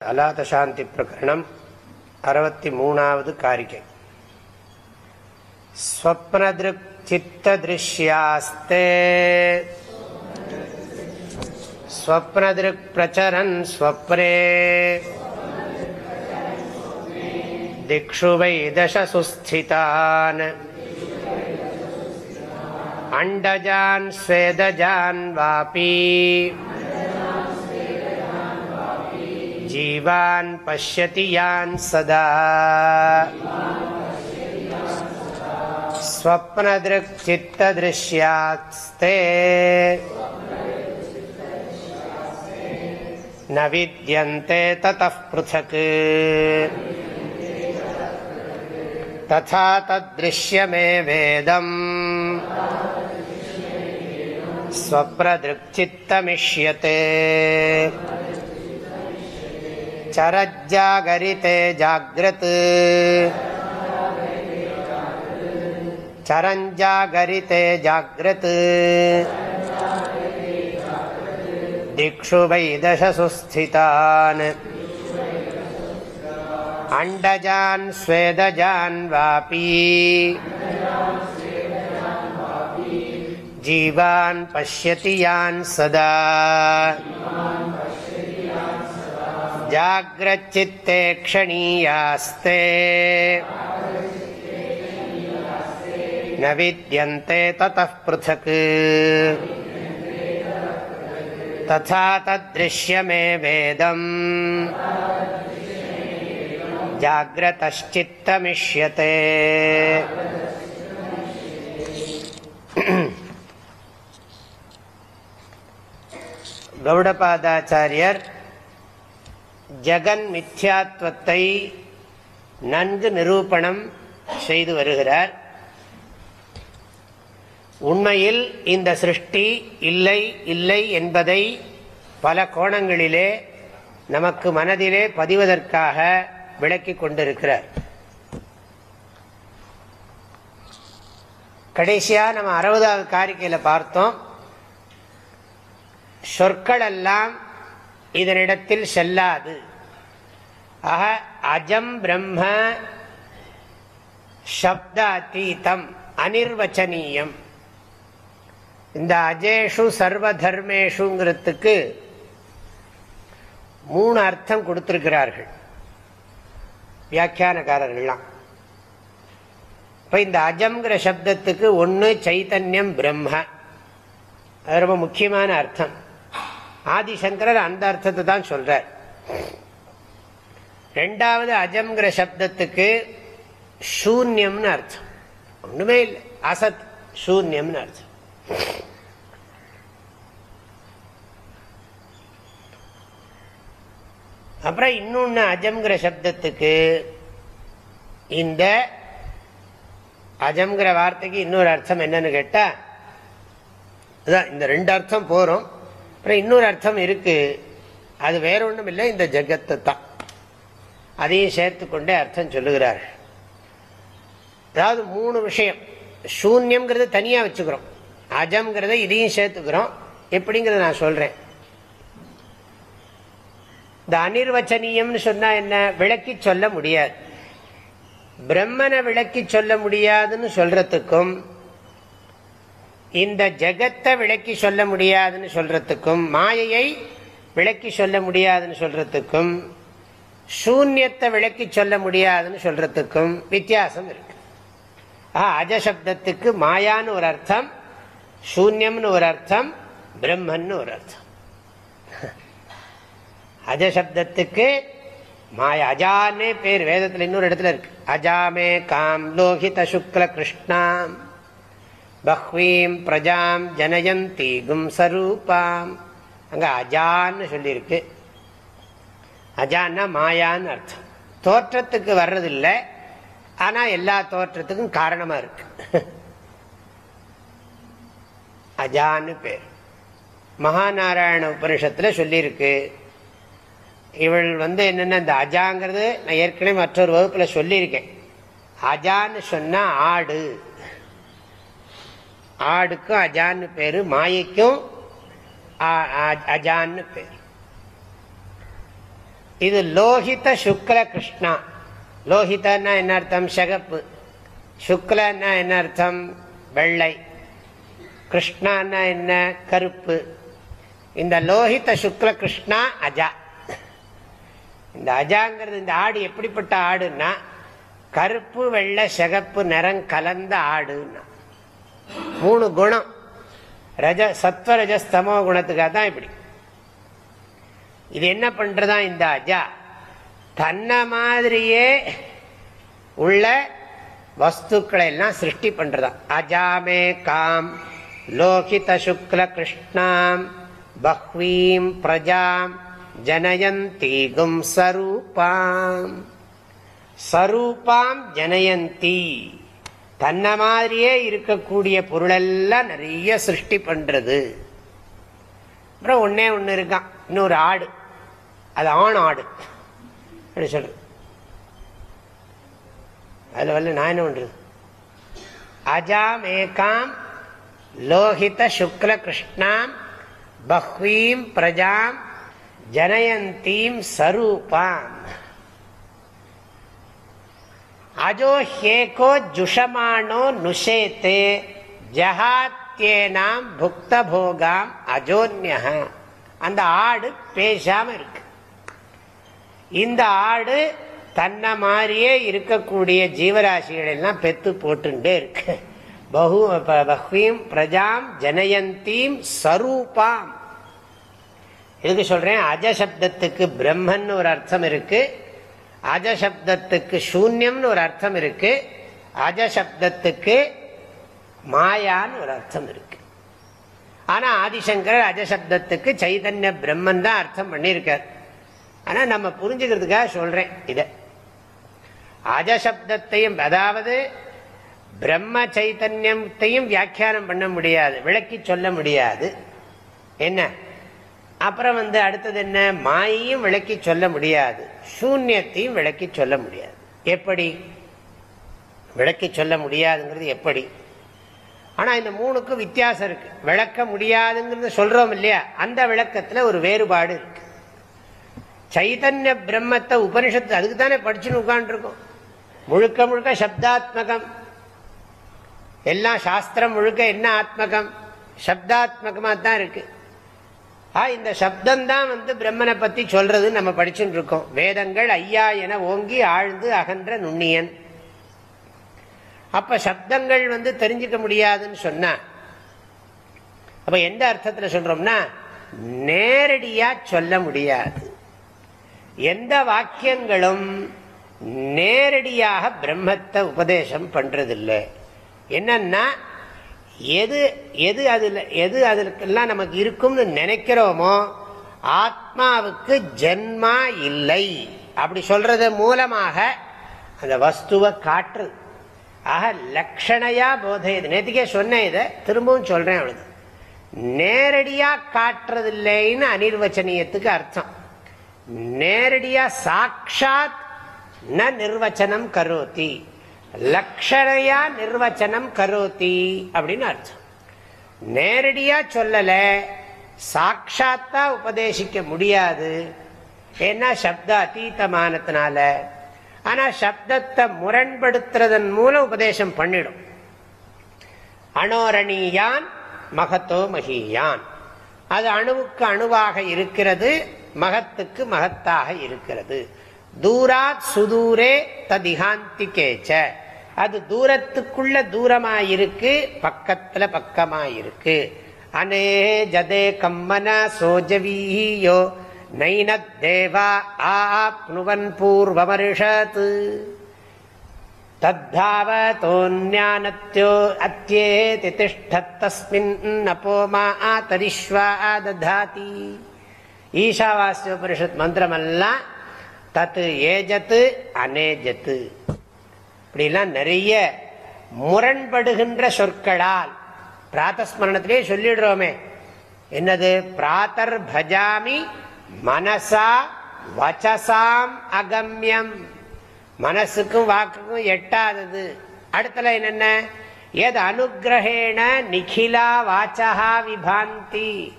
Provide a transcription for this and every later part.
அலாதசாந்தி பிரகரணம் அறுபத்தி மூணாவது காரிகை. ஸ்வப்னதிருக் சித்ததிருஷ்யாஸ்தே ஸ்வப்னதிருக் பிரச்சரன் ஸ்வப்னே திக்ஷு வை தசசுஸ்திதான் அண்டஜான் ஸ்வேதஜான் வாபி. जीवान् पश्यति यान् सदा स्वप्नदृक्चित्तदृश्यास्ते न विद्यन्ते ततः पृथक् तथा तद्दृश्यमे वेदम् स्वप्नदृक्चित्तमिष्यते चरज्जागरिते जाग्रत् चरञ्जागरिते जाग्रत् दिक्षु वै दशसु स्थितान् अण्डजान् स्वेदजान् वापी जीवान् पश्यति यान् सदा जाग्रच्चित्ते क्षणीयास्ते न विद्यन्ते ततः पृथक् तथा तद्दृश्यमे वेदम् जाग्रतश्चित्तमिष्यते கௌடபாதாச்சாரியர் ஜெகன் மித்யாத்வத்தை நன்கு நிரூபணம் செய்து வருகிறார். உண்மையில் இந்த சிருஷ்டி இல்லை இல்லை என்பதை பல கோணங்களிலே நமக்கு மனதிலே பதிவதற்காக விளக்கி கொண்டிருக்கிறார். கடைசியாக நம்ம அறுபதாவது காரிக்கையில் பார்த்தோம். சொற்கள் எல்லாம் இதனிடத்தில் செல்லாது. ஆக அஜம் பிரம்ம சப்தாத்தீதம் அனிர்வச்சனீயம். இந்த அஜேஷு சர்வதர்மேஷுங்கிறதுக்கு மூணு அர்த்தம் கொடுத்திருக்கிறார்கள் வியாக்கியானக்காரர்கள்லாம். இப்போ இந்த அஜம்ங்கிற சப்தத்துக்கு ஒன்று சைத்தன்யம் பிரம்ம. அது ரொம்ப முக்கியமான அர்த்தம். ஆதிசங்கரர் அந்த அர்த்தத்தை தான் சொல்றார். ரெண்டாவது அஜம்ங்கிற சப்தத்துக்கு சூன்யம்னு அர்த்தம். ஒண்ணுமே இல்லை. அசத் சூன்யம்னு அர்த்தம். அப்புறம் இன்னொன்னு அஜம்ங்கிற சப்தத்துக்கு இந்த அஜம்ங்கிற வார்த்தைக்கு இன்னொரு அர்த்தம் என்னன்னு கேட்டா இந்த ரெண்டு அர்த்தம் போறோம். அப்புறம் இன்னொரு அர்த்தம் இருக்கு. அது வேற ஒன்றும் இல்லை இந்த ஜெகத்தை தான். அதையும் சேர்த்து கொண்டே அர்த்தம் சொல்லுகிறார். அதாவது மூணு விஷயம். சூன்யம்ங்கிறத தனியாக வச்சுக்கிறோம். அஜம்ங்கிறத இதையும் சேர்த்துக்கிறோம். எப்படிங்கிறத நான் சொல்றேன். இந்த அனிர்வச்சனீயம்னு சொன்னால் என்ன? விளக்கி சொல்ல முடியாது. பிரம்மனை விளக்கி சொல்ல முடியாதுன்னு சொல்றதுக்கும் இந்த ஜெகத்தை விளக்கி சொல்ல முடியாதுன்னு சொல்றதுக்கும் மாயையை விளக்கி சொல்ல முடியாதுன்னு சொல்றதுக்கும் சூன்யத்தை விளக்கி சொல்ல முடியாதுன்னு சொல்றதுக்கும் வித்தியாசம் இருக்கு. அஜசப்தத்துக்கு மாயான்னு ஒரு அர்த்தம் சூன்யம்னு ஒரு அர்த்தம் பிரம்மன்னு ஒரு அர்த்தம். அஜசப்தத்துக்கு மாயா அஜானே பேர் வேதத்தில் இன்னொரு இடத்துல இருக்கு. அஜாமே காம் லோகித சுக்ல கிருஷ்ணாம். பஹ்வீம் பிரஜாம் ஜனயந்தி கும்சரூபாம் அங்க அஜான்னு சொல்லியிருக்கு. அஜான்னா மாயான்னு அர்த்தம். தோற்றத்துக்கு வர்றதில்லை. ஆனா எல்லா தோற்றத்துக்கும் காரணமா இருக்கு. அஜான்னு பேர். மகாநாராயண உபனிஷத்துல சொல்லியிருக்கு. இவள் வந்து என்னென்ன இந்த அஜாங்கிறது நான் ஏற்கனவே மற்றொரு வகுப்புல சொல்லியிருக்கேன். அஜான்னு சொன்னா ஆடு. ஆடுக்கும் அஜான்னு பேரு மாயைக்கும் அஜான்னு பேர். இது லோகித சுக்ல கிருஷ்ணா. லோகிதன்னா என்ன அர்த்தம்? சகப்பு. சுக்லன்னா என்ன அர்த்தம்? வெள்ளை. கிருஷ்ணான்னா என்ன? கருப்பு. இந்த லோகித சுக்ல கிருஷ்ணா அஜா. இந்த அஜாங்கிறது இந்த ஆடு எப்படிப்பட்ட ஆடுன்னா கருப்பு வெள்ளை சிகப்பு நிறம் கலந்த ஆடுன்னா. மூணு குணம். ரஜ சத்வரஜஸ்தமோ குணத்துக்காக தான் இப்படி. இது என்ன பண்றதா இந்த அஜா? தன்ன மாதிரியே உள்ள வஸ்துக்களை எல்லாம் சிருஷ்டி பண்றதா? அஜாமே காம் லோகித சுக்ல கிருஷ்ணாம் பஹ்வீம் பிரஜாம் ஜனயந்தீகும் சரூபாம். சரூபாம் ஜனயந்தி. தன்ன மாதிரியே இருக்கக்கூடிய பொருளெல்லாம் நிறைய சிருஷ்டி பண்றது. அப்புறம் ஒன்னே ஒன்று இருக்கான். இன்னொரு ஆடு. அது ஆண் ஆடு. அப்படி சொல்றது. அதில் வரல நான் என்ன பண்றது? அஜாம் ஏகாம் லோஹித சுக்ல கிருஷ்ணாம் பஹ்வீம் பிரஜாம் ஜனயந்தீம் சரூபாம். அஜோ ஹேகோ ஜுஷமானோ நுஷேத்தே ஜஹாத்தியேனாம் புக்த போகாம் அஜோன்யா அந்த ஆடு பேசாம இருக்கு. இந்த ஆடு தன்னை மாதிரியே இருக்கக்கூடிய ஜீவராசிகள் எல்லாம் பெத்து போட்டுட்டே இருக்கு. பகு பஹ்வீம் பிரஜாம் ஜனயந்தீம் சரூபாம். எதுக்கு சொல்றேன்? அஜசப்தத்துக்கு பிரம்மன் ஒரு அர்த்தம் இருக்கு. அஜசப்தத்துக்கு சூன்யம்னு ஒரு அர்த்தம் இருக்கு. அஜசப்தத்துக்கு மாயான்னு ஒரு அர்த்தம் இருக்கு. ஆனா ஆதிசங்கர் அஜசப்தத்துக்கு சைதன்ய பிரம்மன் தான் அர்த்தம் பண்ணியிருக்கார். ஆனா நம்ம புரிஞ்சுக்கிறதுக்காக சொல்றேன் இத. அஜசப்தத்தையும் அதாவது பிரம்ம சைத்தன்யத்தையும் வியாக்கியானம் பண்ண முடியாது விளக்கி சொல்ல முடியாது. என்ன? அப்புறம் வந்து அடுத்தது என்ன? மாயையும் விளக்கி சொல்ல முடியாது. சூன்யத்தையும் விளக்கி சொல்ல முடியாது. எப்படி? விளக்கி சொல்ல முடியாதுங்கிறது எப்படி? ஆனால் இந்த மூணுக்கும் வித்தியாசம் இருக்கு. விளக்க முடியாதுங்கிறது சொல்றோம் இல்லையா? அந்த விளக்கத்தில் ஒரு வேறுபாடு இருக்கு. சைதன்ய பிரம்மத்தை உபனிஷத்து அதுக்கு தானே படிச்சுன்னு உட்காந்துருக்கோம் முழுக்க முழுக்க சப்தாத்மகம். எல்லாம் சாஸ்திரம் முழுக்க என்ன ஆத்மகம்? சப்தாத்மகமாக தான் இருக்குது ஆ இந்த சப்தந்தான் வந்து பிரம்மனை பத்தி சொல்றது நம்ம படிச்சுட்டு இருக்கோம். வேதங்கள் ஐயா என ஓங்கி ஆழ்ந்து அகன்ற நுண்ணியன். அப்ப சப்தங்கள் வந்து தெரிஞ்சுக்க முடியாதுன்னு சொன்னா அப்ப எந்த அர்த்தத்தில் சொல்றோம்னா நேரடியா சொல்ல முடியாது. எந்த வாக்கியங்களும் நேரடியாக பிரம்மத்தை உபதேசம் பண்றதில்லை. என்னன்னா எது எது அதில் எது அதற்கெல்லாம் நமக்கு இருக்கும்னு நினைக்கிறோமோ ஆத்மாவுக்கு ஜென்மா இல்லை. அப்படி சொல்றது மூலமாக அந்த வஸ்துவை காற்று. ஆக லக்ஷணையா போதையது நேற்றுக்கே சொன்னேன் இதை திரும்பவும் சொல்றேன் அவ்வளவு நேரடியாக காட்டுறதில்லைன்னு அனிர்வச்சனீயத்துக்கு அர்த்தம். நேரடியாக சாட்சாத் ந நிர்வச்சனம் கரோத்தி லக்ஷணையா நிர்வச்சனம் கரோத்தி அப்படின்னு அர்த்தம். நேரடியா சொல்லல சாட்சாத்தா உபதேசிக்க முடியாது. ஏன்னா சப்த அத்தீத்தமானதுனால ஆனா சப்தத்தை முரண்படுத்துறதன் மூலம் உபதேசம் பண்ணிடும். அணோரணியான் மகத்தோ மகியான். அது அணுவுக்கு அணுவாக இருக்கிறது மகத்துக்கு மகத்தாக இருக்கிறது. தூராத் சுதூரே ததிகாந்திகேச்ச அது தூரத்துக்குள்ள தூரமாயிருக்கு பக்கத்துல பக்கமாயிருக்கு. அனே ஜதே கம்மன சோஜவீயோ நைனத் தேவா ஆப்னுவன் பூர்வமரிஷத். தத்தாவதோன்யானத்யோ அத்தியேதி திஷ்டத்தஸ்மின் அப்போமா தரிஷ்வா ததாதி ஈஷாவாஸ்யோபனிஷத் மந்திரமெல்லாம் தத்து ஏஜத்து அனேஜத்து இப்படிலாம் நிறைய முரண்படுகின்ற சொற்களால் பிராத்தஸ்மரணத்திலே சொல்லிடுறோமே. என்னது? பிராத்தர் பஜாமி மனசா வச்சசாம் அகம்யம். மனசுக்கும் வாக்குக்கும் எட்டாதது. அடுத்தல என்னென்ன? எது அனுகிரகேண நிகிலா வாச்சா விபாந்தி.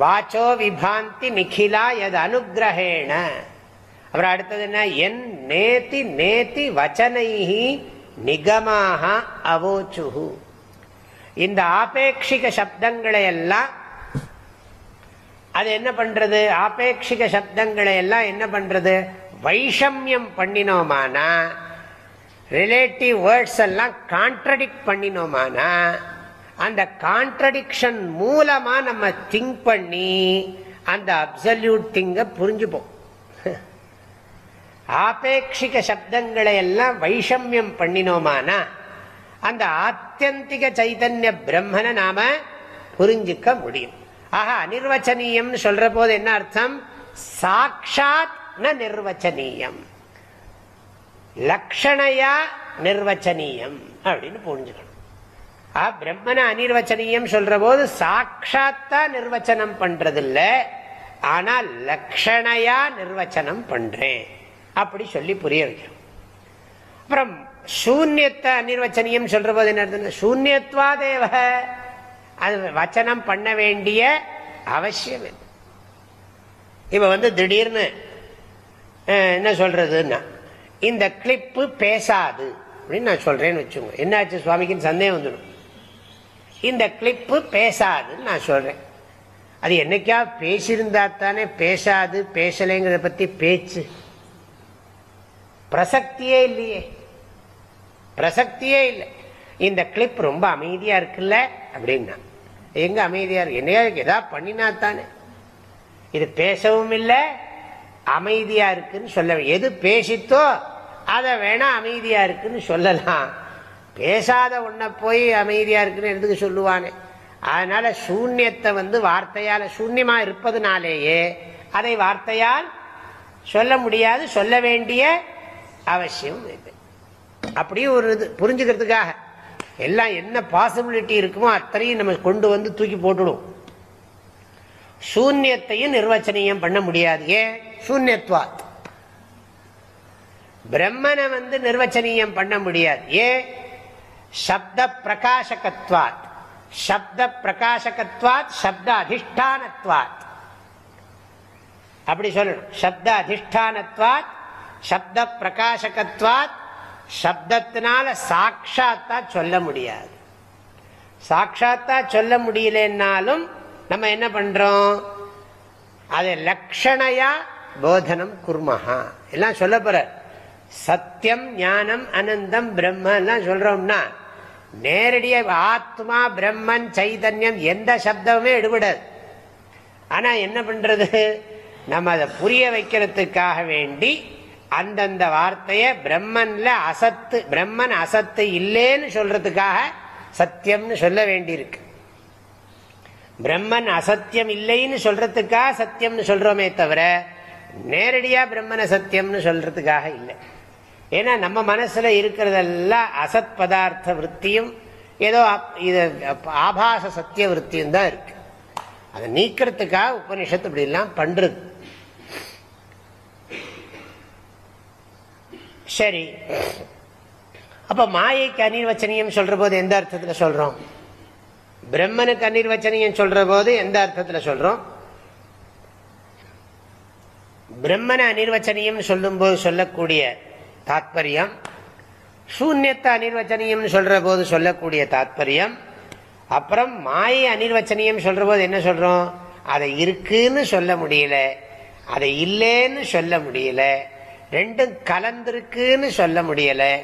வாச்சோ விபாந்தி நிகிலா எது அனுகிரகேண அப்புறம் அடுத்தது என்ன? என் நேத்தி நேத்தி வச்சனைஹி நிகமாக அவோச்சுஹு. இந்த ஆபேட்சிக சப்தங்களை எல்லாம் அது என்ன பண்றது? ஆபேட்சிக சப்தங்களை எல்லாம் என்ன பண்றது? வைஷமியம் பண்ணினோமானா? ரிலேட்டிவ் வேர்ட்ஸ் எல்லாம் கான்ட்ரடிக்ட் பண்ணினோமானா? அந்த கான்ட்ரடிக்ஷன் மூலமா நம்ம திங்க் பண்ணி அந்த அப்சல்யூட் திங்க புரிஞ்சுப்போம். ஆபேட்சிக சப்தங்களை எல்லாம் வைஷமியம் பண்ணினோமானா அந்த ஆத்தியந்திக சைதன்ய பிரம்மனை நாம புரிஞ்சுக்க முடியும். ஆக அனிர்வச்சனீயம் சொல்ற போது என்ன அர்த்தம்? சாட்சாத் ந நிர்வச்சனீயம். லக்ஷணையா நிர்வச்சனீயம் அப்படின்னு புரிஞ்சுக்கணும். பிரம்மன அனிர்வச்சனீயம் சொல்ற போது சாட்சாத்தா நிர்வச்சனம் பண்றதில்லை ஆனால் லக்ஷணையா நிர்வச்சனம் பண்றேன். அப்படி சொல்லி புரிய வைக்கிறோம் அப்புறம் சூன்யத்தை அநிர்வச்சனியம் சொல்ற போது என்ன சூன்யத்வா தேவ அது வச்சனம் பண்ண வேண்டிய அவசியம் இப்ப வந்து திடீர்னு என்ன சொல்றதுன்னா இந்த கிளிப்பு பேசாது அப்படின்னு நான் சொல்றேன்னு வச்சுக்கோங்க. என்னாச்சு? சுவாமிக்குன்னு சந்தேகம் வந்துடும். இந்த கிளிப்பு பேசாதுன்னு நான் சொல்றேன். அது என்னைக்கா பேசியிருந்தா தானே பேசாது பேசலைங்கிறத பத்தி பேச்சு. பிரசக்தியே இல்லையே. பிரசக்தியே இல்லை. இந்த கிளிப் ரொம்ப அமைதியா இருக்குல்ல? அப்படின்னா. எங்க அமைதியா இருக்கு? என்னையா ஏதாவது பண்ணினா தானே. இது பேசவும் இல்லை அமைதியா இருக்குன்னு சொல்ல எது பேசித்தோ அதை வேணா அமைதியா இருக்குன்னு சொல்லலாம். பேசாத உன்னை போய் அமைதியா இருக்குன்னு எதுக்கு சொல்லுவானே? அதனால சூன்யத்தை வந்து வார்த்தையால சூன்யமா இருப்பதுனாலேயே அதை வார்த்தையால் சொல்ல முடியாது சொல்ல வேண்டிய அவசியம் இல்லை அப்படியே ஒரு இது புரிஞ்சுக்கிறதுக்காக. எல்லாம் என்ன பாசிபிலிட்டி இருக்குமோ அத்தனையும் நம்ம கொண்டு வந்து தூக்கி போட்டுடும். சூன்யத்தையும் நிர்வச்சனையும் பண்ண முடியாது. ஏன்? சூன்யத்வாத் பிரம்மனை வந்து நிர்வச்சனியம் பண்ண முடியாது. ஏன்? சப்த பிரகாசகத்வாத். சப்த பிரகாசகத்வாத் சப்த அதிஷ்டானத்வாத். அப்படி சொல்லணும். சப்த அதிஷ்டானத்வாத் சப்த பிரகாசகத்வாத் சப்தத்தினால சாட்சாத்தா சொல்ல முடியாது. சாட்சாத்தா சொல்ல முடியலன்னாலும் நம்ம என்ன பண்றோம்? அதை லக்ஷணையா போதனம் குர்மஹா. எல்லாம் சொல்ல போற. சத்தியம் ஞானம் அனந்தம் பிரம்மன்லாம் சொல்றோம்னா நேரடிய ஆத்மா பிரம்மன் சைதன்யம் எந்த சப்தமுமே எடுபடாது. ஆனா என்ன பண்றது? நம்ம அதை புரிய வைக்கிறதுக்காக வேண்டி அந்தந்த வார்த்தைய பிரம்மன்ல அசத்து பிரம்மன் அசத்து இல்லேன்னு சொல்றதுக்காக சத்தியம்னு சொல்ல வேண்டியிருக்கு. பிரம்மன் அசத்தியம் இல்லைன்னு சொல்றதுக்காக சத்தியம்னு சொல்றோமே தவிர நேரடியா பிரம்மன சத்தியம்னு சொல்றதுக்காக இல்லை. ஏன்னா நம்ம மனசுல இருக்கிறதெல்லாம் அசத் பதார்த்த விற்த்தியும் ஏதோ இது ஆபாச சத்திய விற்த்தியும் தான் இருக்கு. அதை நீக்கிறதுக்காக உபனிஷத்து இப்படி எல்லாம் பண்றது. சரி. அப்ப மாயைக்கு அனிர்வச்சனியம் சொல்ற போது எந்த அர்த்தத்தில் சொல்றோம்? பிரம்மனுக்கு அனிர்வச்சனியம் சொல்ற போது எந்த அர்த்தத்தில் சொல்றோம்? பிரம்மனை அனிர்வச்சனியம் சொல்லும் போது சொல்லக்கூடிய தாத்பரியம் சூன்யத்தை அனிர்வச்சனியம் சொல்ற போது சொல்லக்கூடிய தாத்பரியம் அப்புறம் மாயை அனிர்வச்சனியம் சொல்ற போது என்ன சொல்றோம்? அதை இருக்குன்னு சொல்ல முடியல அதை இல்லைன்னு சொல்ல முடியல ரெண்டும் கலந்திருக்குன்னு சொல்ல முடியல.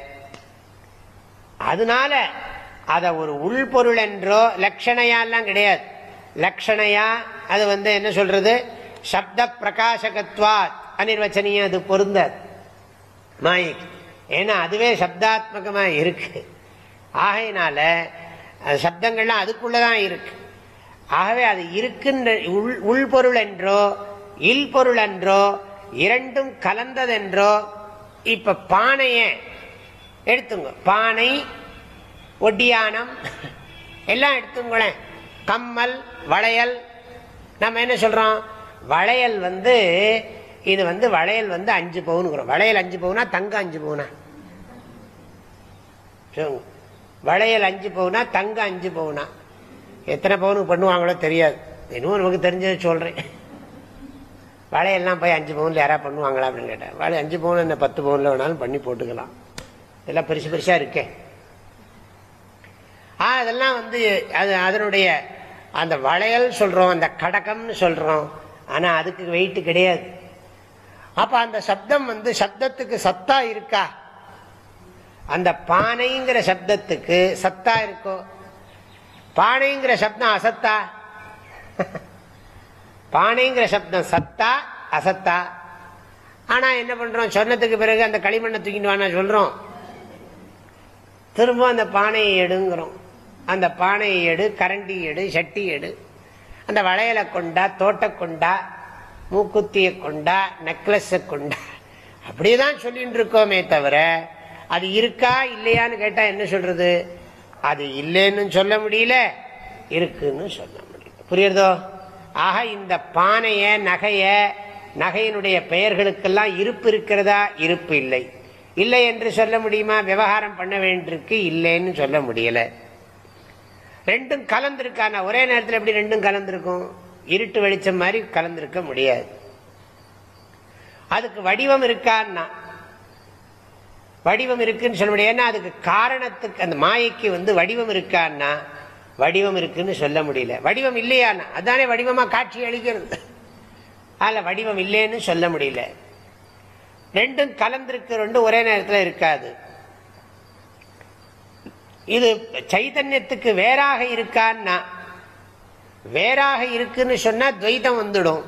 அதனால அதை ஒரு உள்பொருள் என்றோ லட்சணையாலாம் கிடையாது. லட்சணையா அது வந்து என்ன சொல்றது? சப்த பிரகாசகத்வாத் அனிர்வச்சனியம் அது பொருந்தாது. மாயைக்கு. ஏன்னா அதுவே சப்தாத்மகமாக இருக்கு. ஆகையினால சப்தங்கள்லாம் அதுக்குள்ளதான் இருக்கு. ஆகவே அது இருக்குன்ற உள்பொருள் என்றோ இல்பொருள் என்றோ இரண்டும் கலந்ததென்றோ இப்ப பானைய எடுத்துங்க. பானை ஒட்டியானம் எல்லாம் எடுத்துங்களேன். கம்மல் வளையல். நம்ம என்ன சொல்றோம்? வளையல் வந்து இது வந்து வளையல் வந்து அஞ்சு பவுனுங்கிறோம். வளையல் அஞ்சு பவுனா தங்கம் அஞ்சு பவுனா? வளையல் அஞ்சு பவுனா தங்கம் அஞ்சு பவுனா? எத்தனை பவுனுக்கு பண்ணுவாங்களோ தெரியாது. இன்னும் நமக்கு தெரிஞ்சதை சொல்றேன். வளையெல்லாம் போய் அஞ்சு பவுனில் யாராவது பண்ணுவாங்களா அப்படின்னு கேட்டேன். வளை அஞ்சு பவுன் என்ன பத்து பவுனில் வேணாலும் பண்ணி போட்டுக்கலாம். இதெல்லாம் பெருசு பெருசாக இருக்கே. ஆ அதெல்லாம் வந்து அது அதனுடைய அந்த வளையல் சொல்கிறோம் அந்த கடகம்னு சொல்கிறோம் ஆனால் அதுக்கு வெயிட் கிடையாது. அப்போ அந்த சப்தம் வந்து சப்தத்துக்கு சத்தா இருக்கா? அந்த பானைங்கிற சப்தத்துக்கு சத்தா இருக்கோ? பானைங்கிற சப்தம் அசத்தா? பானைங்கிற சப்தம் சத்தா அசத்தா. ஆனா என்ன பண்றோம்? சொன்னதுக்கு பிறகு அந்த களிமண்ணை தூக்கிட்டு சொல்றோம். திரும்ப அந்த பானையை எடுங்கிறோம். அந்த பானையை எடு கரண்டி எடு சட்டி எடு. அந்த வளையலை கொண்டா தோட்ட கொண்டா மூக்குத்தியை கொண்டா நெக்லஸை கொண்டா. அப்படியேதான் சொல்லிட்டு இருக்கோமே தவிர அது இருக்கா இல்லையான்னு கேட்டா என்ன சொல்றது? அது இல்லைன்னு சொல்ல முடியல இருக்குன்னு சொல்ல முடியல. புரியுறதோ? ஆக இந்த பானைய நகைய நகையினுடைய பெயர்களுக்கெல்லாம் இருப்பு இருக்கிறதா? இருப்பு இல்லை. இல்லை என்று சொல்ல முடியுமா? விவகாரம் பண்ண வேண்டியிருக்கு. இல்லைன்னு சொல்ல முடியல. ரெண்டும் கலந்துருக்கான ஒரே நேரத்தில் எப்படி ரெண்டும் கலந்துருக்கும்? இருட்டு வெளிச்சம் மாதிரி கலந்துருக்க முடியாது. அதுக்கு வடிவம் இருக்கான்னா? வடிவம் இருக்குன்னு சொல்ல முடியாது. ஏன்னா அதுக்கு காரணத்துக்கு அந்த மாயைக்கு வந்து வடிவம் இருக்கான்னா வடிவம் இருக்குன்னு சொல்ல முடியல. வடிவம் இல்லையானா? அதானே வடிவமாக காட்சி அளிக்கிறது. அதில் வடிவம் இல்லைன்னு சொல்ல முடியல. ரெண்டும் கலந்திருக்கு ரெண்டும் ஒரே நேரத்தில் இருக்காது. இது சைதன்யத்துக்கு வேறாக இருக்கான்னா வேறாக இருக்குன்னு சொன்னால் துவைதம் வந்துடும்.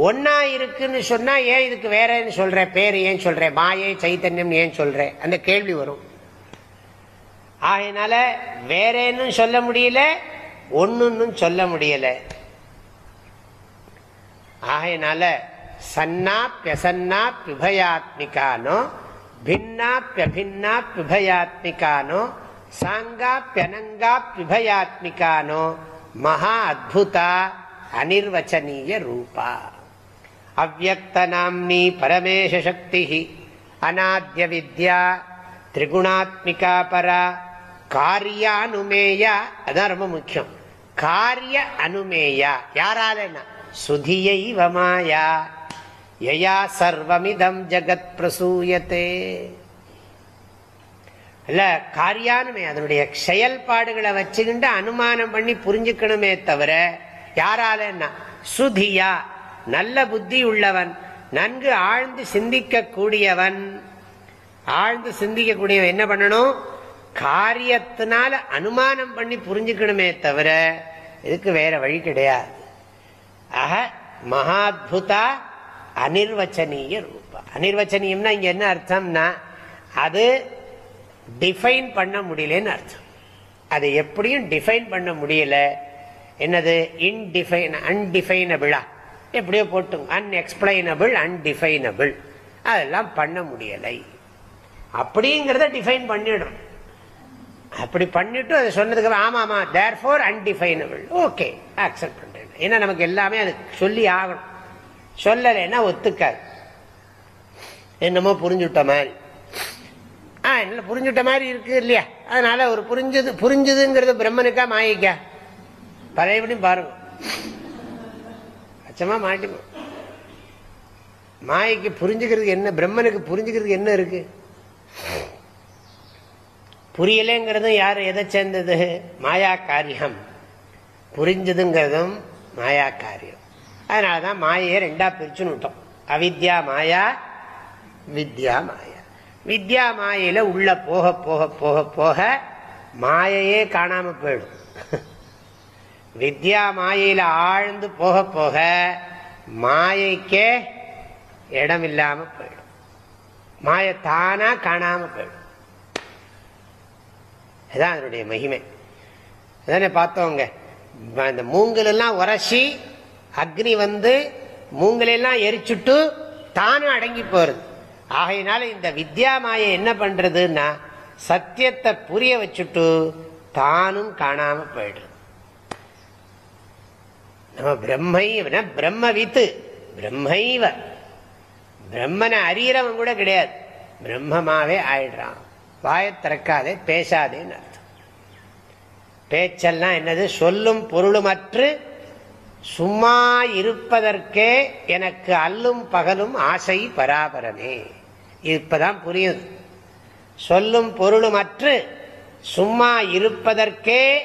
ஒன்னா இருக்குன்னு சொன்னா ஏன் இதுக்கு வேறன்னு சொல்கிறேன் பேர் ஏன் சொல்ற? மாயை சைத்தன்யம் ஏன் சொல்ற? அந்த கேள்வி வரும். ஆகையினால வேறேன்னு சொல்ல முடியல ஒன்னுன்னு சொல்ல முடியல. ஆகையினால சன்னா பியசன்னா பிபயாத்மிகானோ பின்னா பியபின்னா பிபயாத்மிகானோ சாங்கா பியனங்கா பிபயாத்மிகானோ மகா அத்புதா அனிர்வச்சனீய ரூபா. அவ்வக்தநாம்னி பரமேசக்தி அநாத்திய வித்யா திரிகுணாத்மிகா பரா காரியானுமேயா. அதான் ரொம்ப முக்கியம். காரிய அனுமேயா. யாரால சுதியை வமாயா யயா சர்வமிதம் ஜகத் பிரசூயத்தே. இல்ல காரியானுமே அதனுடைய செயல்பாடுகளை வச்சுக்கிட்டு அனுமானம் பண்ணி புரிஞ்சுக்கணுமே தவிர யாராலன்னா சுதியா. நல்ல புத்தி உள்ளவன். நன்கு ஆழ்ந்து சிந்திக்க கூடியவன் ஆழ்ந்து சிந்திக்க கூடியவன் என்ன பண்ணணும்? காரியத்தினால அனுமானம் பண்ணி புரிஞ்சுக்கணுமே தவிர இதுக்கு வேற வழி கிடையாது. ஆக மகாத்புதா அனிர்வச்சனீய ரூபா. அனிர்வச்சனீயம்னா இங்க என்ன அர்த்தம்னா அது டிஃபைன் பண்ண முடியலன்னு அர்த்தம். அது எப்படியும் டிஃபைன் பண்ண முடியல. என்னது? இன்டிஃபைன் அன்டிஃபைனபிளா எப்படியோ போட்டும் அன்எக்ஸ்பிளைனபிள் அன்டிஃபைனபிள் அதெல்லாம் பண்ண முடியலை. அப்படிங்கிறத டிஃபைன் பண்ணிடும் அப்படி பண்ணிட்டு அதை சொன்னதுக்கு ஆமா ஆமா therefore undefinable okay accept பண்றேன் ஏன்னா நமக்கு எல்லாமே அது சொல்லி ஆகணும். சொல்லலைன்னா ஒத்துக்காது. என்னமோ புரிஞ்சுட்ட மாதிரி. ஆ என்ன புரிஞ்சுட்ட மாதிரி இருக்கு இல்லையா? அதனால ஒரு புரிஞ்சது புரிஞ்சுதுங்கிறது பிரம்மனுக்கா மாயிக்கா? பழையபடியும் பாருங்க. அச்சமா மாட்டிப்போம். மாயைக்கு புரிஞ்சுக்கிறதுக்கு என்ன பிரம்மனுக்கு புரிஞ்சுக்கிறதுக்கு என்ன இருக்கு? புரியலைங்கிறதும் யார் எதை சேர்ந்தது? மாயா காரியம் புரிஞ்சதுங்கிறதும் மாயா காரியம் அதனால தான் மாயையை ரெண்டா பிரிச்சுன்னு விட்டோம். அவித்யா மாயா வித்யா மாயா. வித்யா மாயையில உள்ள போக போக போக போக மாயையே காணாம போயிடும். வித்யா மாயையில ஆழ்ந்து போக போக மாயைக்கே இடம் இல்லாம போயிடும். மாய தானா காணாம போயிடும். அதுதான் அதனுடைய மகிமை. அதானே பார்த்தோங்க இந்த மூங்கிலெல்லாம் உரசி அக்னி வந்து மூங்கலெல்லாம் எரிச்சுட்டு தானும் அடங்கி போறது. ஆகையினால இந்த வித்யா மாயை என்ன பண்றதுன்னா சத்தியத்தை புரிய வச்சுட்டு தானும் காணாம போயிடுறது. நம்ம பிரம்மைவன பிரம்ம வித்து பிரம்மைவ. பிரம்மனை அறியறவன் கூட கிடையாது. பிரம்மமாவே ஆயிடுறான். வாயை திறக்காதே பேசாதேன்னு அர்த்தம். பேச்செல்லாம் என்னது? சொல்லும் பொருளுமற்று சும்மா இருப்பதற்கே எனக்கு அல்லும் பகலும் ஆசை பராபரமே. இப்பதான் புரியுது. சொல்லும் பொருளுமற்று சும்மா இருப்பதற்கே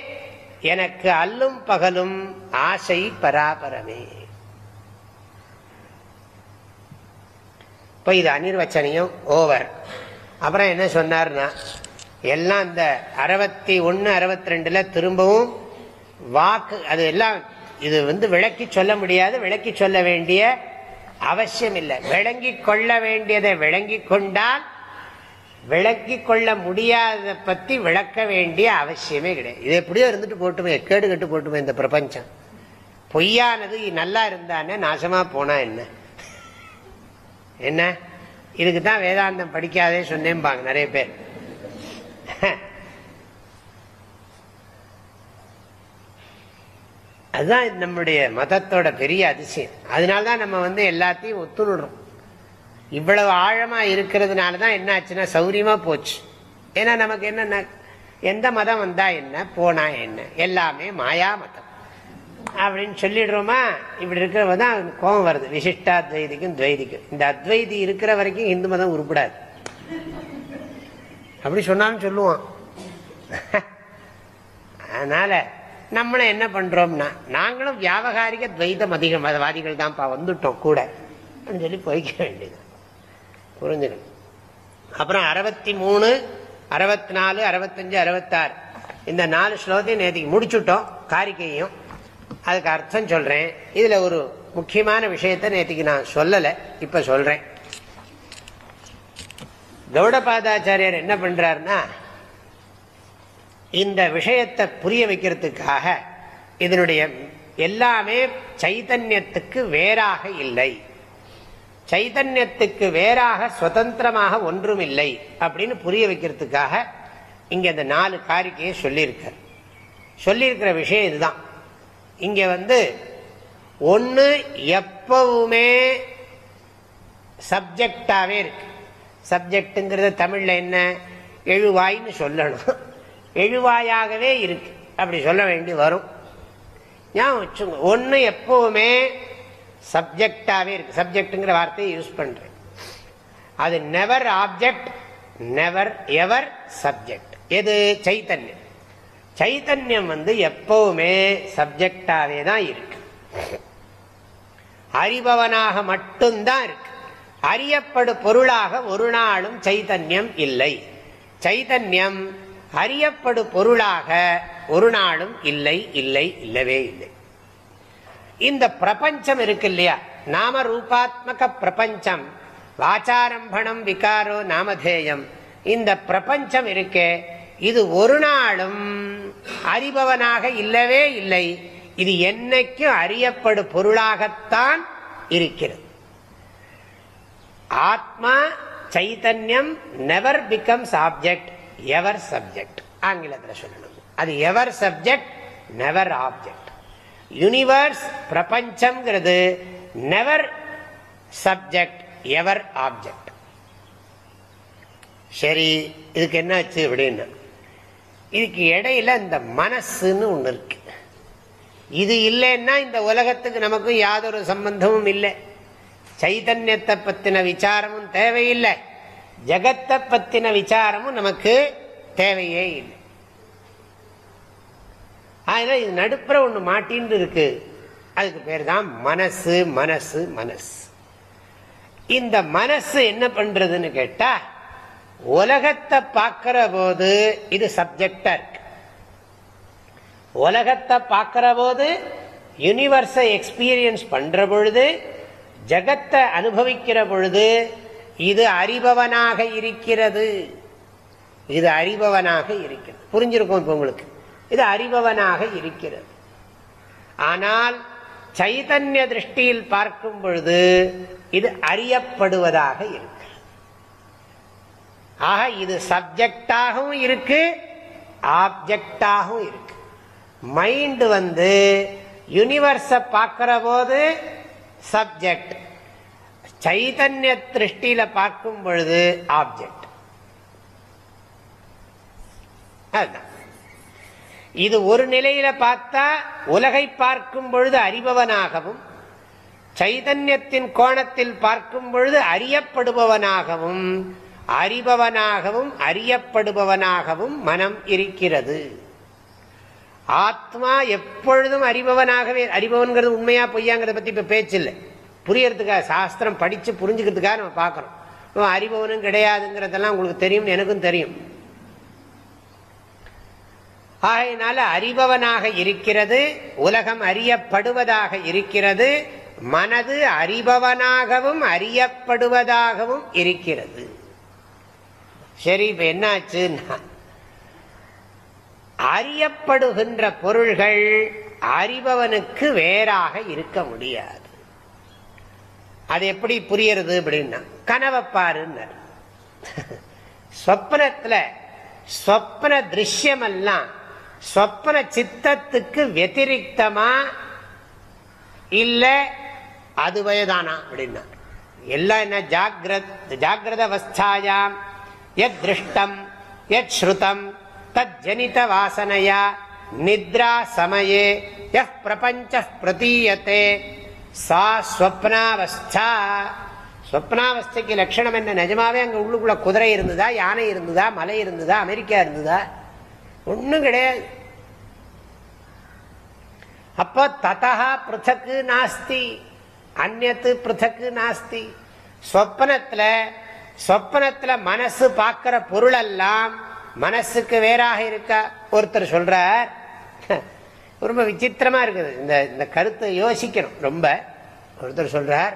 எனக்கு அல்லும் பகலும் ஆசை பராபரமே. இப்போ இது அனிர்வச்சனையும் ஓவர். அப்புறம் என்ன சொன்னார்னா எல்லாம் இந்த அறுபத்தி ஒன்று அறுபத்தி ரெண்டில் திரும்பவும் வாக்கு அது எல்லாம் இது வந்து விளக்கி சொல்ல முடியாது விளக்கி சொல்ல வேண்டிய அவசியம் இல்லை. விளங்கி கொள்ள வேண்டியதை விளங்கி கொண்டால் விளக்கி கொள்ள முடியாத பத்தி விளக்க வேண்டிய அவசியமே கிடையாது. இது எப்படியோ இருந்துட்டு போட்டுமே கேடு கட்டு போட்டுமே இந்த பிரபஞ்சம். பொய்யானது நல்லா இருந்தானே நாசமா போனா என்ன? என்ன? இதுக்கு தான் வேதாந்தம் படிக்காதே சொன்னேன்பாங்க நிறைய பேர். அதுதான் நம்முடைய மதத்தோட பெரிய அதிசயம். அதனால்தான் நம்ம வந்து எல்லாத்தையும் ஒத்துணுறோம். இவ்வளவு ஆழமா இருக்கிறதுனால தான் என்ன ஆச்சுன்னா சௌரியமா போச்சு. ஏன்னா நமக்கு என்னென்ன எந்த மதம் வந்தா என்ன போனா என்ன எல்லாமே மாயா மதம். அப்படின்னு சொல்லிடுறோமா? இப்படி இருக்கிறவ தான் கோபம் வருது. விசிஷ்டாத்வைதிக்கும் துவைதிக்கும். துவைதிக்கும் இந்த அத்வைதி இருக்கிற வரைக்கும் இந்து மதம் உருப்படாது. அப்படி சொன்னாலும் சொல்லுவான் அதனால நம்மளை என்ன பண்றோம்னா நாங்களும் வியாபகாரிக துவைதம் அதிக மதவாதிகள் தான்ப்பா வந்துட்டோம் கூட. அப்படின்னு சொல்லி போய்க்க வேண்டியது. புரிஞ்சுக்கணும். அப்புறம் அறுபத்தி மூணு அறுபத்தி நாலு அறுபத்தஞ்சு அறுபத்தாறு. இந்த நாலு ஸ்லோகத்தையும் நேற்றுக்கு முடிச்சுட்டோம். காரிக்கையும். அதுக்கு அர்த்தம் சொல்றேன். இதுல ஒரு முக்கியமான விஷயத்த நேற்றுக்கு நான் சொல்லலை இப்ப சொல்றேன். கௌடபாதாச்சாரியர் என்ன பண்றாருன்னா இந்த விஷயத்தை புரிய வைக்கிறதுக்காக இதனுடைய எல்லாமே சைதன்யத்துக்கு வேறாக இல்லை. சைதன்யத்துக்கு வேறாக சுதந்திரமாக ஒன்றும் இல்லை அப்படின்னு புரிய வைக்கிறதுக்காக இங்க இந்த நாலு காரிக்கையை சொல்லியிருக்கார். சொல்லியிருக்கிற விஷயம் இதுதான். இங்க வந்து ஒன்று எப்பவுமே சப்ஜெக்டாகவே இருக்கு. சப்ஜெக்டுங்கிறது தமிழில் என்ன? எழுவாய்ன்னு சொல்லணும். எழுவாயாகவே இருக்கு. அப்படி சொல்ல வேண்டி வரும். ஞாபகம் ஒன்று எப்பவுமே சப்ஜெக்டாகவே இருக்கு. சப்ஜெக்டுங்கிற வார்த்தையை யூஸ் பண்ணுறேன் அது never object never ever subject எது? சைத்தன்யம் சைத்தன்யம் வந்து எப்பவுமே சப்ஜெக்டாவே தான் இருக்கு. அறிபவனாக மட்டும்தான் இருக்கு. அறியப்படு பொருளாக ஒரு நாளும் சைத்தன்யம் இல்லை. சைத்தன்யம் அறியப்படு பொருளாக ஒரு நாளும் இல்லை இல்லை இல்லவே இல்லை. இந்த பிரபஞ்சம் இருக்கு இல்லையா? நாம ரூபாத்மக பிரபஞ்சம். வாச்சாரம்பணம் விகாரோ நாமதேயம். இந்த பிரபஞ்சம் இருக்கே இது ஒரு நாளும் அறிபவனாக இல்லவே இல்லை. இது என்னைக்கும் அறியப்படும் பொருளாகத்தான் இருக்கிறது. ஆத்மா சைத்தன்யம் never becomes object ever subject ஆங்கிலத்தில் சொல்லணும். அது ever subject never object universe பிரபஞ்சம்ங்கிறது never subject ever object சரி இதுக்கு என்னாச்சு அப்படின்னு இதுக்கு இடையில இந்த மனசுன்னு ஒன்று இருக்கு. இது இல்லைன்னா இந்த உலகத்துக்கு நமக்கும் யாதொரு சம்பந்தமும் இல்லை. சைதன்யத்தை பற்றின விசாரமும் தேவையில்லை. ஜகத்தை பற்றின விசாரமும் நமக்கு தேவையே இல்லை. அதனால் இது நடுப்புற ஒன்று மாட்டின்னு இருக்கு. அதுக்கு பேர் தான் மனசு மனசு மனசு. இந்த மனசு என்ன பண்றதுன்னு கேட்டால் உலகத்தை பார்க்கிற போது இது சப்ஜெக்டா இருக்கு. உலகத்தை பார்க்கிற போது யூனிவர்ஸை எக்ஸ்பீரியன்ஸ் பண்ற பொழுது ஜகத்தை அனுபவிக்கிற பொழுது இது அறிபவனாக இருக்கிறது. இது அறிபவனாக இருக்கிறது. புரிஞ்சிருக்கும் இப்போ உங்களுக்கு? இது அறிபவனாக இருக்கிறது. ஆனால் சைதன்ய திருஷ்டியில் பார்க்கும் பொழுது இது அறியப்படுவதாக இருக்கு. ஆக இது சப்ஜெக்டாகவும் இருக்கு ஆப்ஜெக்டாகவும் இருக்கு. மைண்ட் வந்து யூனிவர்ஸ பார்க்கிற போது சப்ஜெக்ட் சைதன்ய திருஷ்டியில பார்க்கும் பொழுது ஆப்ஜெக்ட். அதுதான். இது ஒரு நிலையில பார்த்தா உலகை பார்க்கும் பொழுது அறிபவனாகவும் சைதன்யத்தின் கோணத்தில் பார்க்கும் பொழுது அறியப்படுபவனாகவும் அறிபவனாகவும் அறியப்படுபவனாகவும் மனம் இருக்கிறது. ஆத்மா எப்பொழுதும் அறிபவனாகவே அறிபவன்கிறது உண்மையா பொய்யாங்கிறத பத்தி இப்ப பேச்சு இல்லை புரியறதுக்காக சாஸ்திரம் படிச்சு புரிஞ்சுக்கிறதுக்காக நம்ம பார்க்கறோம். அறிபவனும் கிடையாதுங்கிறதெல்லாம் உங்களுக்கு தெரியும் எனக்கும் தெரியும். ஆகையினால அறிபவனாக இருக்கிறது உலகம் அறியப்படுவதாக இருக்கிறது மனது அறிபவனாகவும் அறியப்படுவதாகவும் இருக்கிறது. சரி இப்ப என்னாச்சுன்னா அறியப்படுகின்ற பொருள்கள் அறிபவனுக்கு வேறாக இருக்க முடியாது. அது எப்படி புரியறது அப்படின்னா கனவப்பாருன்னு சொப்னத்துல சொப்ன திருஷ்யமெல்லாம் சொப்ன சித்தத்துக்கு வெத்திரிக்தமா இல்ல அது வயதானா அப்படின்னா எல்லாம் என்ன ஜாகிரத் ஜாகிரத அவஸ்தாயாம் எத் திருஷ்டம் எத் ஸ்ருதம் தத் ஜனித வாசனையா நித்ரா சமயே எஃப் பிரபஞ்ச பிரதீயத்தே சா ஸ்வப்னாவஸ்தா ஸ்வப்னாவஸ்தைக்கு லட்சணம் என்ன? நிஜமாவே அங்கே உள்ளுக்குள்ள குதிரை இருந்ததா யானை இருந்ததா மலை இருந்ததா அமெரிக்கா இருந்ததா? ஒன்றும் கிடையாது. அப்போ ததா பிருத்தக்கு நாஸ்தி அந்நத்து பிருத்தக்கு நாஸ்தி. ஸ்வப்னத்தில் சொப்பனத்துல மனசு பார்க்கிற பொருள் எல்லாம் மனசுக்கு வேறாக இருக்க ஒருத்தர் சொல்றார். ரொம்ப விசித்திரமா இருக்குது. இந்த இந்த கருத்தை யோசிக்கணும். ரொம்ப. ஒருத்தர் சொல்றார்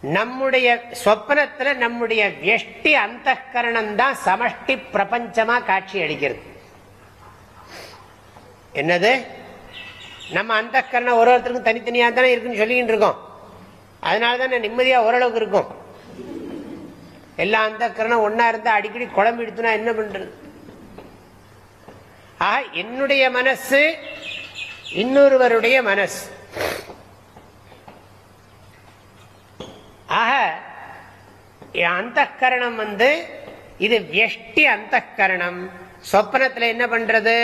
நம்முடைய சொப்பனத்துல நம்முடைய வெஷ்டி அந்த கரணம் தான் சமஷ்டி பிரபஞ்சமா காட்சி அளிக்கிறது. என்னது? நம்ம அந்த கரணம் ஒரு ஒருத்தருக்கும் தனித்தனியாக தானே இருக்குன்னு சொல்லிக்கிட்டு இருக்கோம். அதனால தான் நிம்மதியா ஓரளவுக்கு இருக்கும். எல்லா அந்த கரணம் ஒன்னா இருந்தா அடிக்கடி குழம்பு எடுத்துனா என்ன பண்றது? ஆக என்னுடைய மனசு இன்னொருவருடைய மனசு. ஆக அந்த கரணம் வந்து இது வெஷ்டி அந்த கரணம் சொப்பனத்துல என்ன பண்றது?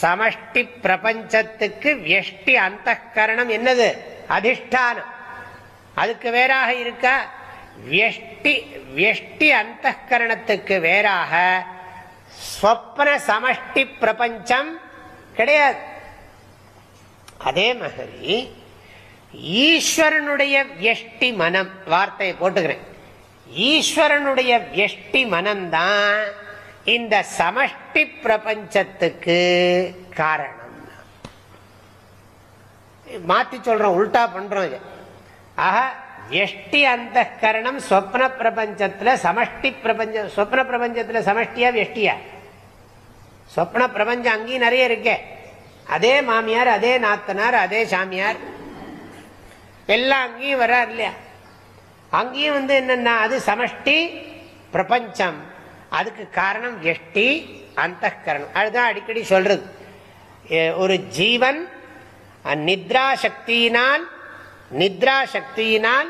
சமஷ்டி பிரபஞ்சத்துக்கு வெஷ்டி அந்த கரணம் என்னது? அதிஷ்டானம். அதுக்கு வேறாக இருக்கா வெஷ்டி வெஷ்டி அந்த கரணத்துக்கு வேறாக ஸ்வப்ன சமஷ்டி பிரபஞ்சம் கிடையாது. அதே மாதிரி ஈஸ்வரனுடைய வியஷ்டி மனம் வார்த்தையை போட்டுக்கிறேன். ஈஸ்வரனுடைய வியஷ்டி மனம்தான் இந்த சமஷ்டி பிரபஞ்சத்துக்கு காரணம். மாத்தி சொல்றோம் உல்டா பண்றோம் இது. ஆக எஷ்டி அந்த கரணம் சொப்ன பிரபஞ்சத்துல சமஷ்டி பிரபஞ்சம் சொப்ன பிரபஞ்சத்துல சமஷ்டியா வெஷ்டியா? சொப்ன பிரபஞ்சம் அங்கேயும் நிறைய இருக்கே. அதே மாமியார் அதே நாத்தனார் அதே சாமியார். எல்லாம் அங்கேயும் வர்றார் இல்லையா? அங்கேயும் வந்து என்னன்னா அது சமஷ்டி பிரபஞ்சம். அதுக்கு காரணம் எஷ்டி அந்த கரணம் அதுதான் அடிக்கடி சொல்றது. ஒரு ஜீவன் நித்ரா சக்தியினால் நித்ரா சக்தியினால்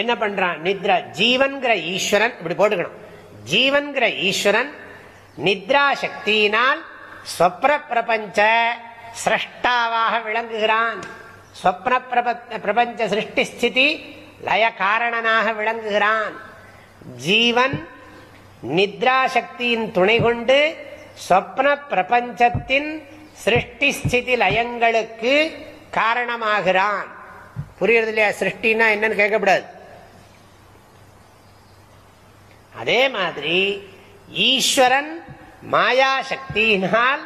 என்ன பண்றான்? நித்ரா ஜீவன்கிற ஈஸ்வரன் இப்படி போட்டுக்கணும். ஜீவன்கிற ஈஸ்வரன் நித்ரா சக்தியினால் சொப்ன பிரபஞ்ச சிரஷ்டாவாக விளங்குகிறான். சொப்ன பிரபஞ்ச சிருஷ்டி ஸ்திதி லய காரணனாக விளங்குகிறான். ஜீவன் நித்ரா சக்தியின் துணை கொண்டு சொப்ன பிரபஞ்சத்தின் சிருஷ்டி ஸ்திதி லயங்களுக்கு காரணமாகிறான். புரியுறது இல்லையா? சிருஷ்டினா என்னன்னு கேட்கக்கூடாது அதே மாதிரி ஈஸ்வரன் மாயா சக்தியினால்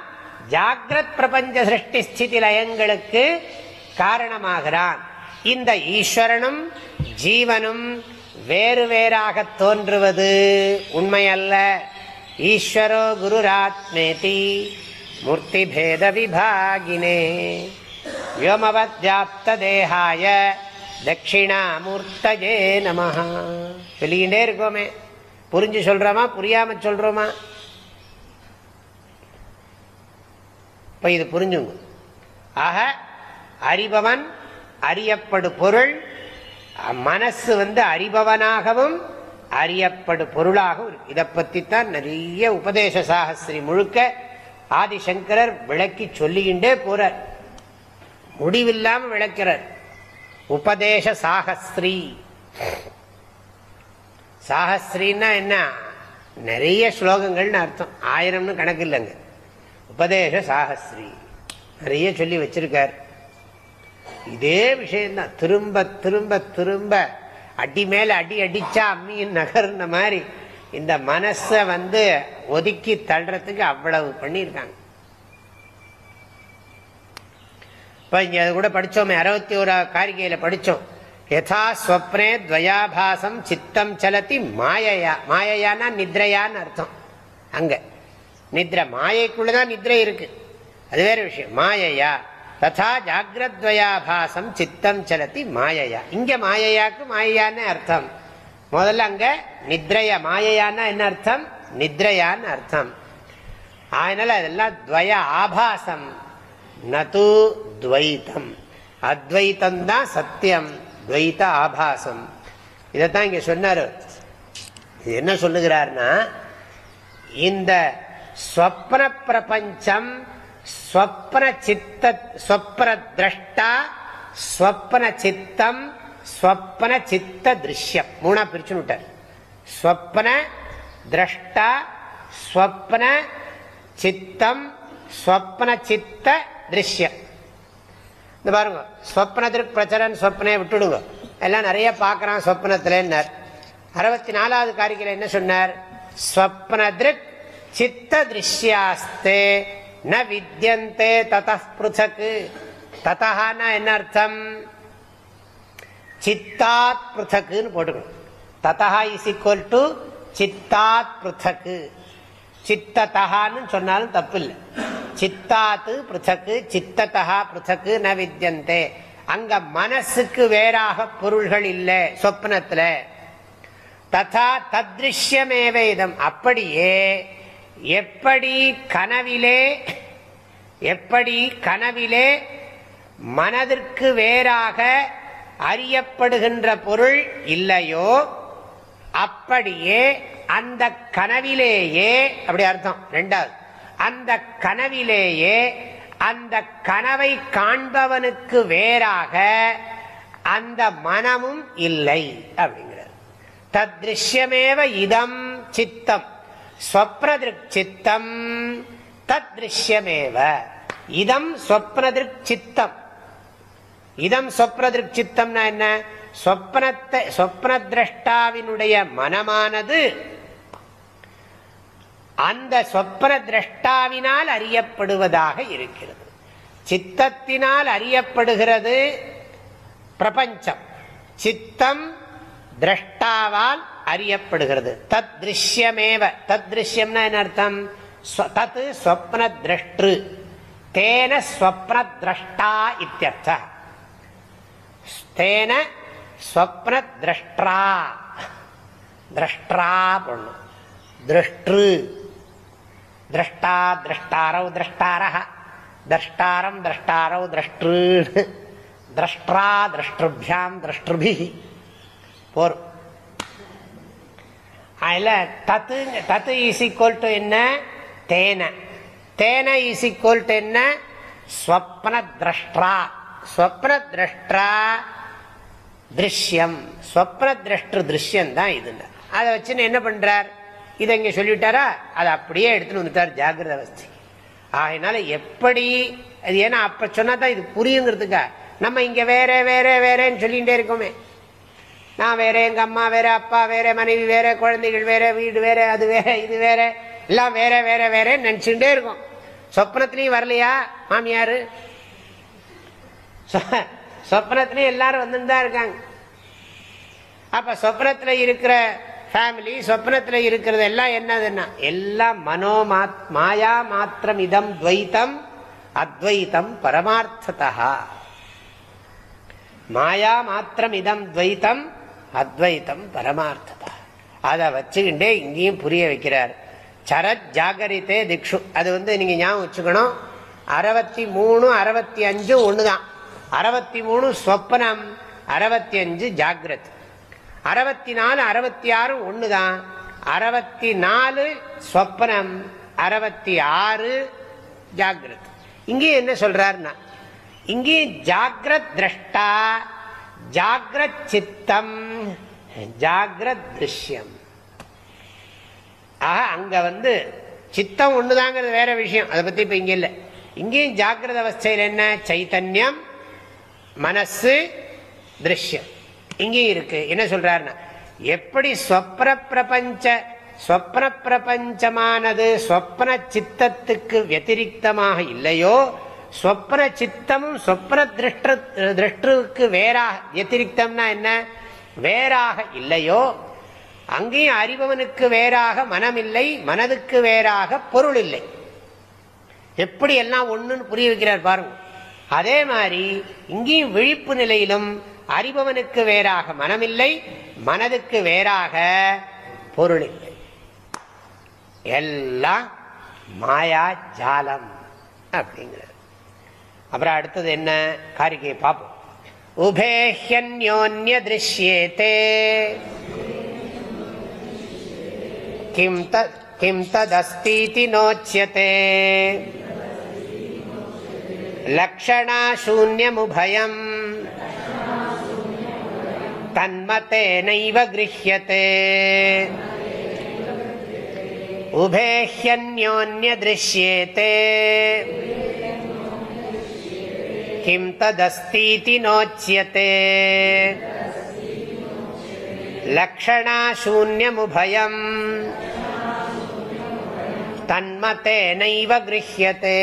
ஜாகிரத் பிரபஞ்ச சிருஷ்டி ஸ்திதி லயங்களுக்கு காரணமாகிறான். இந்த ஈஸ்வரனும் ஜீவனும் வேறு வேறாக தோன்றுவது உண்மையல்ல. ஈஸ்வரோ குருராத்மேதி மூர்த்தி பேத விபாகினே. வியோமவத்யாப்த தேகாய தட்சிணாமூர்த்தஜே நம சொல்லிக்கிட்டே இருக்கோமே. புரிஞ்சு சொல்றோமா? புரியாம சொல்றோமா? இப்ப இது புரிஞ்சுங்க. ஆக அறிபவன் அறியப்படு பொருள் மனசு வந்து அறிபவனாகவும் அறியப்படு பொருளாக இதை பற்றித்தான் நிறைய உபதேச சாகஸ்திரி முழுக்க ஆதிசங்கரர் விளக்கி சொல்லிக்கிண்டே போறார். முடிவில்லாம விளக்கிறார். உபதேச சாகஸ்திரி. சாகஸ்திரின்னா என்ன? நிறைய ஸ்லோகங்கள்னு அர்த்தம். ஆயிரம்னு கணக்கு இல்லைங்க. உபதேச சாகஸ்திரி. நிறைய சொல்லி வச்சிருக்கார். இதே விஷயம்தான். திரும்ப திரும்ப திரும்ப அடி மேல அடி அடிச்சா அம்மியின் நகர்ன மாதிரி இந்த மனசை வந்து ஒதுக்கி தள்ளுறதுக்கு அவ்வளவு பண்ணியிருக்காங்க. இப்போ இங்கே அது கூட படித்தோமே அறுபத்தி ஓரா காரிகையில் படித்தோம் யதா ஸ்வப்னே துவயாபாசம் சித்தம் சலத்தி மாயையா. மாயையானா நித்ரையான்னு அர்த்தம். அங்க. நித்ரை மாயைக்குள்ளதான் நித்ரை இருக்கு. அது வேறு விஷயம். மாயையா. ததா ஜாகிரத்வயாபாசம் சித்தம் சலத்தி மாயையா. இங்கே மாயையாக்கு மாயையான்னு அர்த்தம். முதல்ல அங்கே நித்ரையா மாயையான்னா என்ன அர்த்தம்? நித்ரையான்னு அர்த்தம். அதனால அதெல்லாம் துவய ஆபாசம் நது துவைத்தம். அத்வைத்தம் தான் சத்தியம் துவைத்த ஆபாசம். இதைத்தான் இங்க சொன்னாரு. இது என்ன சொல்லுகிறார்னா இந்த ஸ்வப்ன பிரபஞ்சம் ஸ்வப்ன சித்த ஸ்வப்ன திரஷ்டா ஸ்வப்ன சித்தம் ஸ்வப்ன சித்த திருஷ்யம். மூணா பிரிச்சு விட்டார். ஸ்வப்ன திரஷ்டா ஸ்வப்ன சித்தம் ஸ்வப்ன சித்த திருஷ்யம். இந்த பாருங்க ஸ்வப்னத்திற்கு பிரச்சனை சொப்னே விட்டுடுங்க. எல்லாம் நிறைய பார்க்கறான் ஸ்வப்னத்துல அறுபத்தி நாலாவது காரிக்கையில் என்ன சொன்னார்? ஸ்வப்னதிருக் சித்த திருஷ்யாஸ்தே ந வித்தியந்தே தத பிருத்தக்கு ததஹானா என்ன அர்த்தம்? சித்தாத் பிருத்தக்குன்னு போட்டுக்கணும். ததஹா இஸ் ஈக்குவல் டு சித்தாத் பிருத்தக்கு சித்தத்தகான்னு சொன்னாலும் தப்பு இல்லை சித்தாத்து பிருத்தக்கு சித்தத்தகா பிருத்தக்கு ந வித்தியந்தே. அங்க மனசுக்கு வேறாக பொருள்கள் இல்லை சொப்னத்துல. ததா தத்ருஷ்யமேவ இதம். அப்படியே எப்படி கனவிலே எப்படி கனவிலே மனதிற்கு வேறாக அறியப்படுகின்ற பொருள் இல்லையோ அப்படியே அந்த கனவிலேயே அப்படி அர்த்தம் ரெண்டாவது. அந்த கனவிலேயே அந்த கனவை காண்பவனுக்கு வேறாக அந்த மனமும் இல்லை அப்படிங்கிறது. தத்ருஷ்யமேவ இதம் சித்தம் ஸ்வப்னதிருக் சித்தம் தத்ருஷ்யமேவ. இதம் ஸ்வப்னதிருக் சித்தம். இதம் சொப்னதிருக் சித்தம்னா என்ன? சொப்னத்தை சொப்ன திரஷ்டாவினுடைய மனமானது அந்த சொப்ன திரஷ்டாவினால் அறியப்படுவதாக இருக்கிறது. சித்தத்தினால் அறியப்படுகிறது பிரபஞ்சம். சித்தம் திரஷ்டாவால் அறியப்படுகிறது. தத் திருஷ்யமேவ தத் திருஷ்யம்னா என்ன அர்த்தம்? தத் ஸ்வப்ன திரஷ்டு தேன ஸ்வப்ன திரஷ்டா இத்தியர்த்தம் தேன ஸ்வப்ன திரஷ்டா திரஷ்டா பண்ணும் திரஷ்டு திரஷ்டா திரஷ்டாரவ் திரஷ்டாரஹ திரஷ்டாரம் திரஷ்டாரவ் திரஷ்டு திரஷ்டா திரஷ்டுபியாம் திரஷ்டுபி போரும் அதில் தத்து தத்து இஸ் ஈக்குவல் டு என்ன தேன தேன இஸ் ஈக்குவல் டு என்ன ஸ்வப்ன திரஷ்டா ஸ்வப்ன திரஷ்டா திருஷ்யம். ஸ்வப்ன திரஷ்டு திருஷ்யம் தான் இதுன்னு. அதை வச்சுன்னு என்ன பண்றார்? இதை இங்க சொல்லிவிட்டாரா? அதை அப்படியே எடுத்துன்னு வந்துட்டார் ஜாகிரத அவஸ்தை. ஆகினால எப்படி அது ஏன்னா அப்ப சொன்னா தான் இது புரியுங்கிறதுக்கா? நம்ம இங்க வேற வேற வேறேன்னு சொல்லிகிட்டே இருக்கோமே. நான் வேற எங்க அம்மா வேற அப்பா வேற மனைவி வேற குழந்தைகள் வேற வீடு வேற அது வேற இது வேற எல்லாம் வேற வேற வேறேன்னு நினைச்சுட்டே இருக்கும். சொப்னத்திலையும் வரலையா மாமியாரு? சொப்னத்திலே எல்லாரும் வந்துட்டு தான் இருக்காங்க. அப்ப சொப்னத்தில் இருக்கிற ஃபேமிலி சொப்னத்தில் இருக்கிறது எல்லாம் என்னதுன்னா எல்லாம் மனோ மாயா மாத்திரம் இதம் துவைத்தம் அத்வைத்தம் பரமார்த்ததா மாயா மாத்திரம் இதம் துவைத்தம் அத்வைத்தம் பரமார்த்ததா. அதை வச்சுக்கிட்டே இங்கேயும் புரிய வைக்கிறார். சரத் ஜாகரித்தே திக்ஷு. அது வந்து நீங்க ஞாபகம் வச்சுக்கணும். அறுபத்தி மூணு அறுபத்தி அஞ்சு ஒன்று தான் அறுபத்தி மூணு ஸ்வப்னம் அறுபத்தி அஞ்சு ஜாகிரத். அறுபத்தி நாலு அறுபத்தி ஆறு ஒண்ணுதான். அறுபத்தி நாலு ஸ்வப்னம் அறுபத்தி ஆறு ஜாகிரத். இங்கேயும் என்ன சொல்றாருன்னா இங்கேயும் ஜாகிரத் திரஷ்டா ஜாகிரத் சித்தம் ஜாகிரத் திருஷ்யம். ஆக அங்க வந்து சித்தம் ஒண்ணுதாங்கிறது வேற விஷயம். அதை பத்தி இப்ப இங்க இல்லை. இங்கேயும் ஜாகிரத அவஸ்தையில் என்ன? சைத்தன்யம் மனசு திருஷ்யம். இங்கேயும் இருக்கு. என்ன சொல்றாருன்னா எப்படி சொப்ன பிரபஞ்ச சொப்ன பிரபஞ்சமானது சொப்ன சித்தத்துக்கு வத்திரிகமாக இல்லையோ சொப்ன சித்தமும் சொப்ன திருஷ்ட திருஷ்டுக்கு வேறாக வத்திரிகம்னா என்ன? வேறாக இல்லையோ அங்கேயும் அறிபவனுக்கு வேறாக மனம் இல்லை மனதுக்கு வேறாக பொருள் இல்லை எப்படி எல்லாம் ஒண்ணுன்னு புரிய வைக்கிறார் பாருங்க. அதே மாதிரி இங்கேயும் விழிப்பு நிலையிலும் அறிபவனுக்கு வேறாக மனமில்லை மனதுக்கு வேறாக பொருள் இல்லை எல்லாம் மாயா ஜாலம் அப்படிங்கிறது. அப்புறம் அடுத்தது என்ன? காரிக்கையை பார்ப்போம். உபேஹ்யோன்ய திருஷ்யேதே. கிம் ததஸ்தீதி நோச்சியதே. लक्षणाशून्यमुभयम् तन्मतेनैव गृह्यते उभेह्यन्योन्यदृश्येते किं तदस्तीति नोच्यते लक्षणाशून्यमुभयम् तन्मतेनैव गृह्यते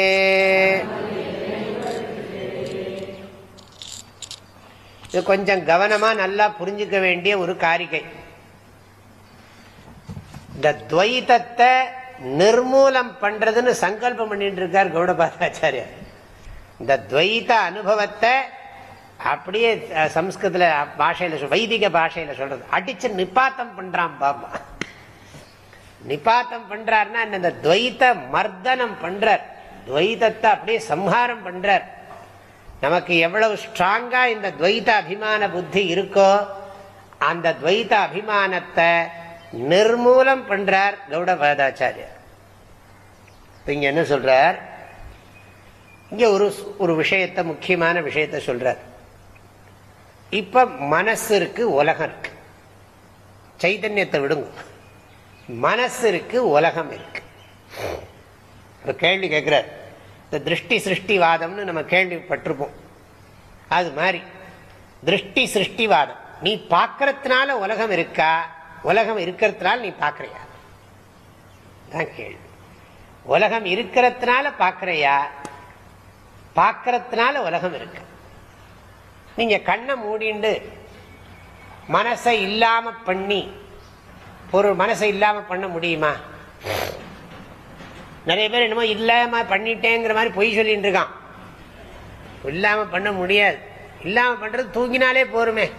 இது கொஞ்சம் கவனமா நல்லா புரிஞ்சுக்க வேண்டிய ஒரு காரிகை. இந்த துவைத்தத்தை நிர்மூலம் பண்றதுன்னு சங்கல்பம் பண்ணிட்டு இருக்கார் கௌடபாதாச்சாரியர். இந்த துவைத்த அனுபவத்தை அப்படியே சம்ஸ்கிருத பாஷையில வைதிக பாஷையில சொல்றது. அடிச்சு நிப்பாத்தம் பண்றான் பாபா. நிப்பாத்தம் பண்றாருன்னா இந்த துவைத்த மர்தனம் பண்றார். துவைதத்தை அப்படியே சம்ஹாரம் பண்றார். நமக்கு எவ்வளவு ஸ்ட்ராங்கா இந்த துவைத்த அபிமான புத்தி இருக்கோ அந்த துவைத்த அபிமானத்தை நிர்மூலம் பண்றார் கௌடபாதாச்சாரியர். இங்க என்ன சொல்றார்? இங்க ஒரு ஒரு விஷயத்த முக்கியமான விஷயத்த சொல்றார். இப்ப மனசு இருக்கு உலகம் இருக்கு. சைதன்யத்தை விடுங்க. மனசு இருக்கு உலகம் இருக்கு. ஒரு கேள்வி கேட்கிறார் இந்த திருஷ்டி சிருஷ்டிவாதம்னு நம்ம கேள்விப்பட்டிருப்போம். அது மாதிரி. திருஷ்டி சிருஷ்டிவாதம். நீ பார்க்கறதுனால உலகம் இருக்கா? உலகம் இருக்கிறதுனால நீ பார்க்கறியா? தான் கேள்வி. உலகம் இருக்கிறதுனால பார்க்கறையா? பார்க்கறதுனால உலகம் இருக்கு. நீங்க கண்ணை மூடிண்டு மனசை இல்லாம பண்ணி பொருள் மனசை இல்லாம பண்ண முடியுமா? நிறைய பேர் என்னமோ இல்லாம பண்ணிட்டேங்கிற மாதிரி பொய் சொல்லிட்டு இருக்கான். இல்லாம பண்ண முடியாது. இல்லாம பண்றது தூங்கினாலே போருமே.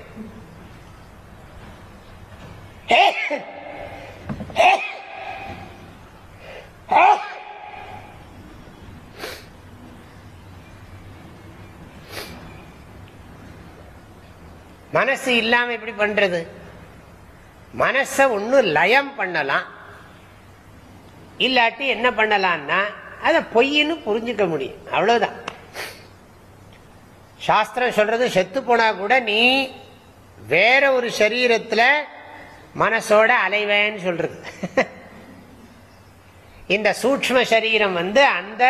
மனசு இல்லாம எப்படி பண்றது? மனச ஒன்னு லயம் பண்ணலாம். இல்லாட்டி என்ன பண்ணலாம்னா அதை பொய்ன்னு புரிஞ்சுக்க முடியும். அவ்வளவுதான். சாஸ்திரம் சொல்றது செத்து போனா கூட நீ வேற ஒரு சரீரத்துல மனசோட அலைவேன்னு சொல்றது. இந்த சூக்ம சரீரம் வந்து அந்த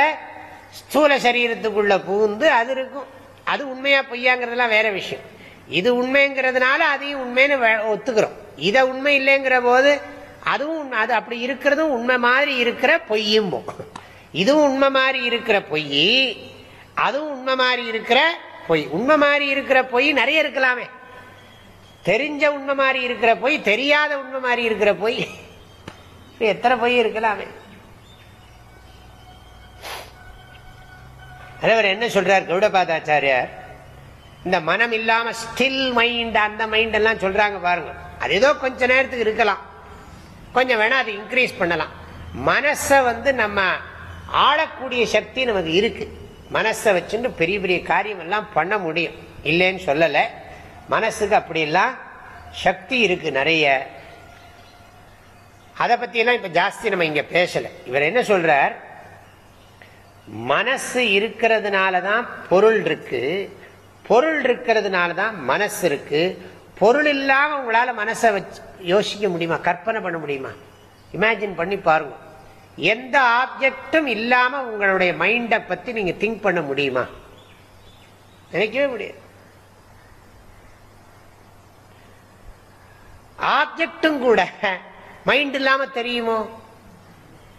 ஸ்தூல சரீரத்துக்குள்ள பூந்து அது இருக்கும். அது உண்மையா பொய்யாங்கிறதுலாம் வேற விஷயம். இது உண்மைங்கிறதுனால அதையும் உண்மைன்னு ஒத்துக்கிறோம். இதை உண்மை இல்லைங்கிற போது அதுவும் அது அப்படி இருக்கிறதும் உண்மை மாதிரி இருக்கிற பொய்யும் இதுவும் உண்மை மாதிரி இருக்கிற பொய் அதுவும் உண்மை மாதிரி இருக்கிற பொய். உண்மை மாதிரி இருக்கிற பொய் நிறைய இருக்கலாமே. தெரிஞ்ச உண்மை மாதிரி இருக்கிற பொய் தெரியாத உண்மை மாதிரி இருக்கிற பொய். எத்தனை பொய் இருக்கலாமே. அதவர் என்ன சொல்றார்? கௌடபாதாச்சாரியார் இந்த மனம் இல்லாம ஸ்டில் மைண்ட் அந்த மைண்ட் எல்லாம் சொல்றாங்க பாருங்க. அது ஏதோ கொஞ்ச நேரத்துக்கு இருக்கலாம். கொஞ்சம் வேணா அது இன்க்ரீஸ் பண்ணலாம். மனசை வந்து நம்ம ஆளக்கூடிய சக்தி நமக்கு இருக்கு. மனசை வச்சுட்டு பெரிய பெரிய காரியம் எல்லாம் பண்ண முடியும். இல்லைன்னு சொல்லலை. மனசுக்கு அப்படியெல்லாம் சக்தி இருக்கு நிறைய. அதை பற்றியெல்லாம் இப்போ ஜாஸ்தி நம்ம இங்கே பேசலை. இவர் என்ன சொல்றார்? மனசு இருக்கிறதுனால தான் பொருள் இருக்கு. பொருள் இருக்கிறதுனால தான் மனசு இருக்கு. பொருள் இல்லாமல் உங்களால் மனசை வச்சு யோசிக்க முடியுமா? கற்பனை பண்ண முடியுமா? இமேஜின் பண்ணி பாருங்க. எந்த ஆப்ஜெக்டும் இல்லாமல் உங்களுடைய மைண்டை பற்றி நீங்கள் திங்க் பண்ண முடியுமா? நினைக்கவே முடியாது. ஆப்ஜெக்டும் கூட மைண்ட் இல்லாமல் தெரியுமோ?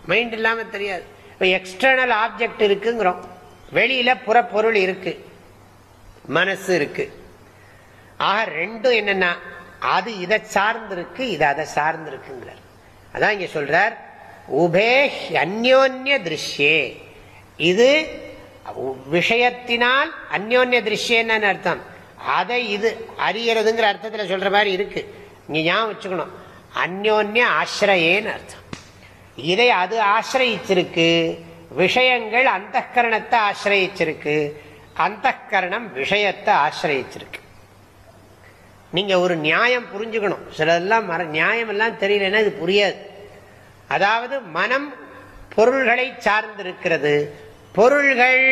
மைண்ட் இல்லாமல் தெரியாது. இப்போ எக்ஸ்டர்னல் ஆப்ஜெக்ட் இருக்குங்கிறோம். புற புறப்பொருள் இருக்கு. மனசு இருக்குது ஆக ரெண்டும் என்னன்னா அது இதை சார்ந்திருக்கு இது அதை சார்ந்திருக்குங்கிறார். அதான் இங்க சொல்றார் உபே அந்யோன்ய திருஷ்யே. இது விஷயத்தினால் அந்யோன்ய திருஷ்யன்னு அர்த்தம். அதை இது அறியறதுங்கிற அர்த்தத்தில் சொல்ற மாதிரி இருக்கு. இங்க ஞாபகம் வச்சுக்கணும். அந்யோன்ய ஆசிரயேன்னு அர்த்தம். இதை அது ஆசிரயிச்சிருக்கு விஷயங்கள் அந்த கரணத்தை ஆசிரயிச்சிருக்கு அந்த கரணம் விஷயத்தை ஆசிரயிச்சிருக்கு. நீங்க ஒரு நியாயம் புரிஞ்சுக்கணும். சிலதெல்லாம் மர நியாயம் எல்லாம் தெரியலன்னா இது புரியாது. அதாவது மனம் பொருள்களை சார்ந்திருக்கிறது. பொருள்கள்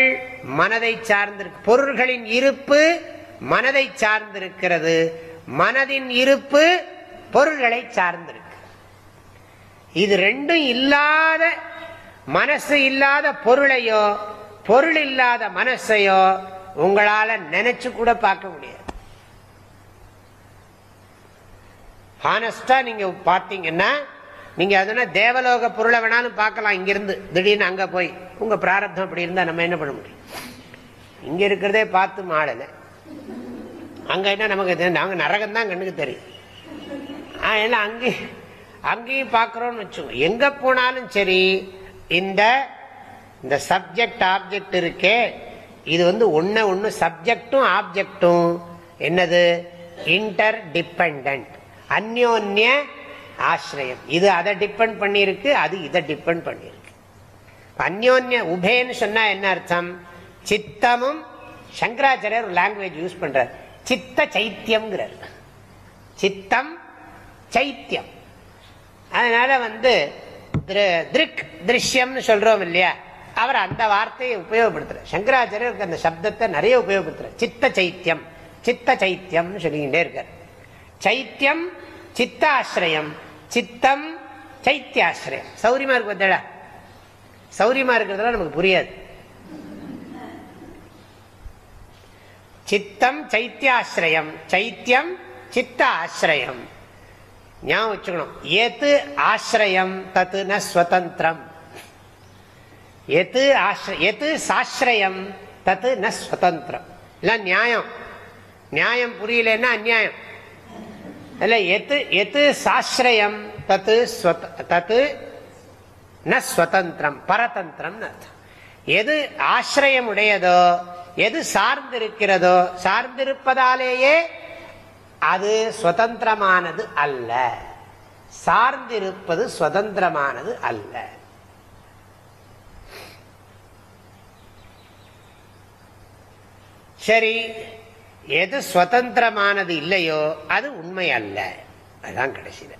மனதை சார்ந்திருக்கு பொருள்களின் இருப்பு மனதை சார்ந்திருக்கிறது. மனதின் இருப்பு பொருள்களை சார்ந்திருக்கு. இது ரெண்டும் இல்லாத மனசு இல்லாத பொருளையோ பொருள் இல்லாத மனசையோ உங்களால நினைச்சு கூட பார்க்க முடியாது. ஹானஸ்டா நீங்க பார்த்தீங்கன்னா நீங்க அதனா தேவலோக பொருளை வேணாலும் பார்க்கலாம் இங்கிருந்து. திடீர்னு அங்க போய் உங்க பிராரத்தம் அப்படி இருந்தா நம்ம என்ன பண்ண முடியும்? இங்க இருக்கிறதே பார்த்து மாடலை. அங்க என்ன நமக்கு நாங்க நரகம் தான் கண்ணுக்கு தெரியும். ஏன்னா அங்கேயும் அங்கேயும் பார்க்குறோம்னு வச்சுக்கோங்க. எங்க போனாலும் சரி இந்த இந்த சப்ஜெக்ட் ஆப்ஜெக்ட் இருக்கே. இது வந்து ஒன்னு ஒன்று சப்ஜெக்டும் ஆப்ஜெக்டும் என்னது? இன்டர் டிபெண்ட் அந்யோன்ய ஆசிரியம். இது அதை டிபெண்ட் பண்ணியிருக்கு அது இதை டிபெண்ட் பண்ணியிருக்கு. அந்யோன்ய உபேன்னு சொன்னா என்ன அர்த்தம்? சித்தமும் சங்கராச்சாரியர் ஒரு லாங்குவேஜ் யூஸ் பண்றார். சித்த சைத்தியம் சித்தம் சைத்தியம். அதனால வந்து திருக் திருஷ்யம்னு சொல்றோம் இல்லையா? அவர் அந்த வார்த்தையை உபயோகப்படுத்துற சங்கராச்சாரியருக்கு அந்த சப்தத்தை நிறைய உபயோகப்படுத்துற சித்த சைத்தியம் சித்த சைத்தியம்னு சொல்லிக்கிட்டே இருக்கார். சைத்தியம் சித்தாசிரயம். சித்தம் சைத்தியாசிரயம். சௌரியமா இருக்கு பார்த்தா சௌரியமா இருக்கிறதுலாம் நமக்கு புரியாது. சித்தம் சைத்தியாசிரயம். சைத்தியம் சித்த ஆசிரயம் ஞாபகம் வச்சுக்கணும். எது ஆசிரயம்? தத்து ந ஸ்வதந்திரம். எது எது சாஸ்ரயம்? தத்து ந ஸ்வதந்திரம். இல்ல நியாயம். நியாயம் புரியலன்னா அந்நியாயம். அல்ல எத்து எத்து சாஸ்ரயம் தத்து தத்து ந ஸ்வதந்திரம் பரதந்திரம் அர்த்தம். எது ஆசிரியம் உடையதோ எது சார்ந்திருக்கிறதோ சார்ந்திருப்பதாலேயே அது சுதந்திரமானது அல்ல. சார்ந்திருப்பது சுதந்திரமானது அல்ல. சரி எது சுதந்திரமானது இல்லையோ அது உண்மை அல்ல அதுதான் கடைசியில்.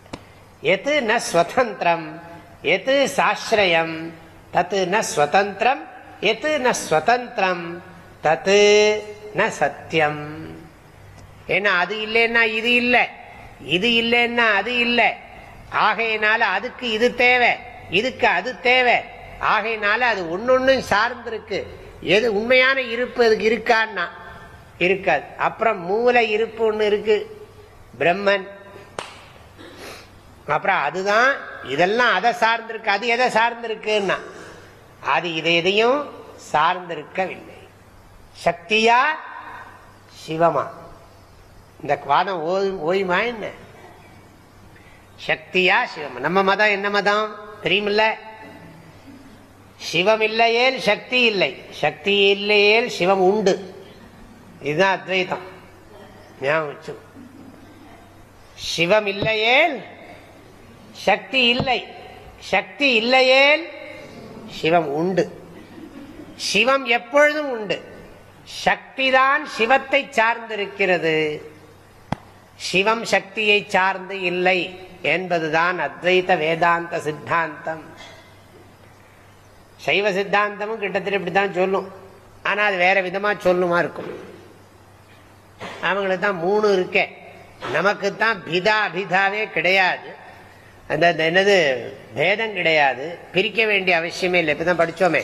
எது ந ஸ்வதந்திரம் எது சாஸ்ரயம்? தத்து ந ஸ்வதந்திரம் எது ந ஸ்வதந்திரம் தத்து ந சத்தியம். ஏன்னா அது இல்லைன்னா இது இல்லை. இது இல்லைன்னா அது இல்லை. ஆகையினால அதுக்கு இது தேவை. இதுக்கு அது தேவை. ஆகையினால அது ஒன்னொன்னு சார்ந்திருக்கு. எது உண்மையான இருப்பு அதுக்கு இருக்கான்னா? இருக்காது. அப்புறம் மூல இருப்பு ஒண்ணு இருக்கு. பிரம்மன். அப்புறம் அதுதான் இதெல்லாம் அதை சார்ந்திருக்கு. அது எதை சார்ந்திருக்குன்னா அது இதை எதையும் சார்ந்திருக்கவில்லை. சக்தியா சிவமா. இந்த வாதம் ஓய்மா என்ன? சக்தியா சிவம். நம்ம மதம் என்ன மதம்? தெரியுமில்ல? சிவம் இல்லையேல் சக்தி இல்லை. சக்தி இல்லையேல் சிவம் உண்டு. இதுதான் அத்வைதம். ஞாபகம் சிவம் இல்லையேல் சக்தி இல்லை. சக்தி இல்லையேல் சிவம் உண்டு. சிவம் எப்பொழுதும் உண்டு. சக்திதான் சிவத்தை சார்ந்திருக்கிறது. சிவம் சக்தியை சார்ந்து இல்லை என்பதுதான் அத்வைத வேதாந்த சித்தாந்தம். சைவ சித்தாந்தமும் கிட்டத்தட்ட இப்படித்தான் சொல்லும். ஆனால் அது வேற விதமா சொல்லுமா இருக்கும். அவங்களுக்கு தான் மூணு இருக்கே. நமக்கு தான் பிதா அபிதாவே கிடையாது. அந்த என்னது பேதம் கிடையாது. பிரிக்க வேண்டிய அவசியமே இல்லை. இப்பதான் படிச்சோமே.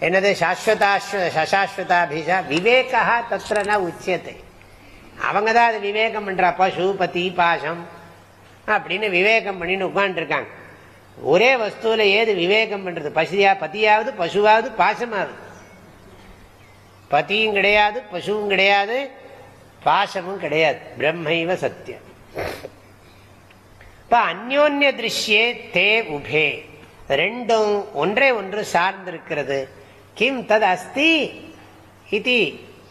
என்னது சாஸ்வதாஸ்வசாஸ்வதாபிஷா விவேகா தத்திரனா உச்சியத்தை அவங்க தான் அது விவேகம் பண்றா பசு பதி பாசம் அப்படின்னு விவேகம் பண்ணின்னு உட்காந்துருக்காங்க ஒரே வஸ்துவில் ஏது விவேகம் பண்றது? பசியா பத்தியாவது பசுவாவது பாசமாவது. பதியும் கிடையாது பசுவும் கிடையாது. பாசமும் கிடையாது. பிரம்மைவ சத்தியம். இப்ப அந்யோன்ய திருஷ்யே தே உபே. ரெண்டும் ஒன்றே ஒன்று சார்ந்திருக்கிறது. கிம் தது அஸ்தி இது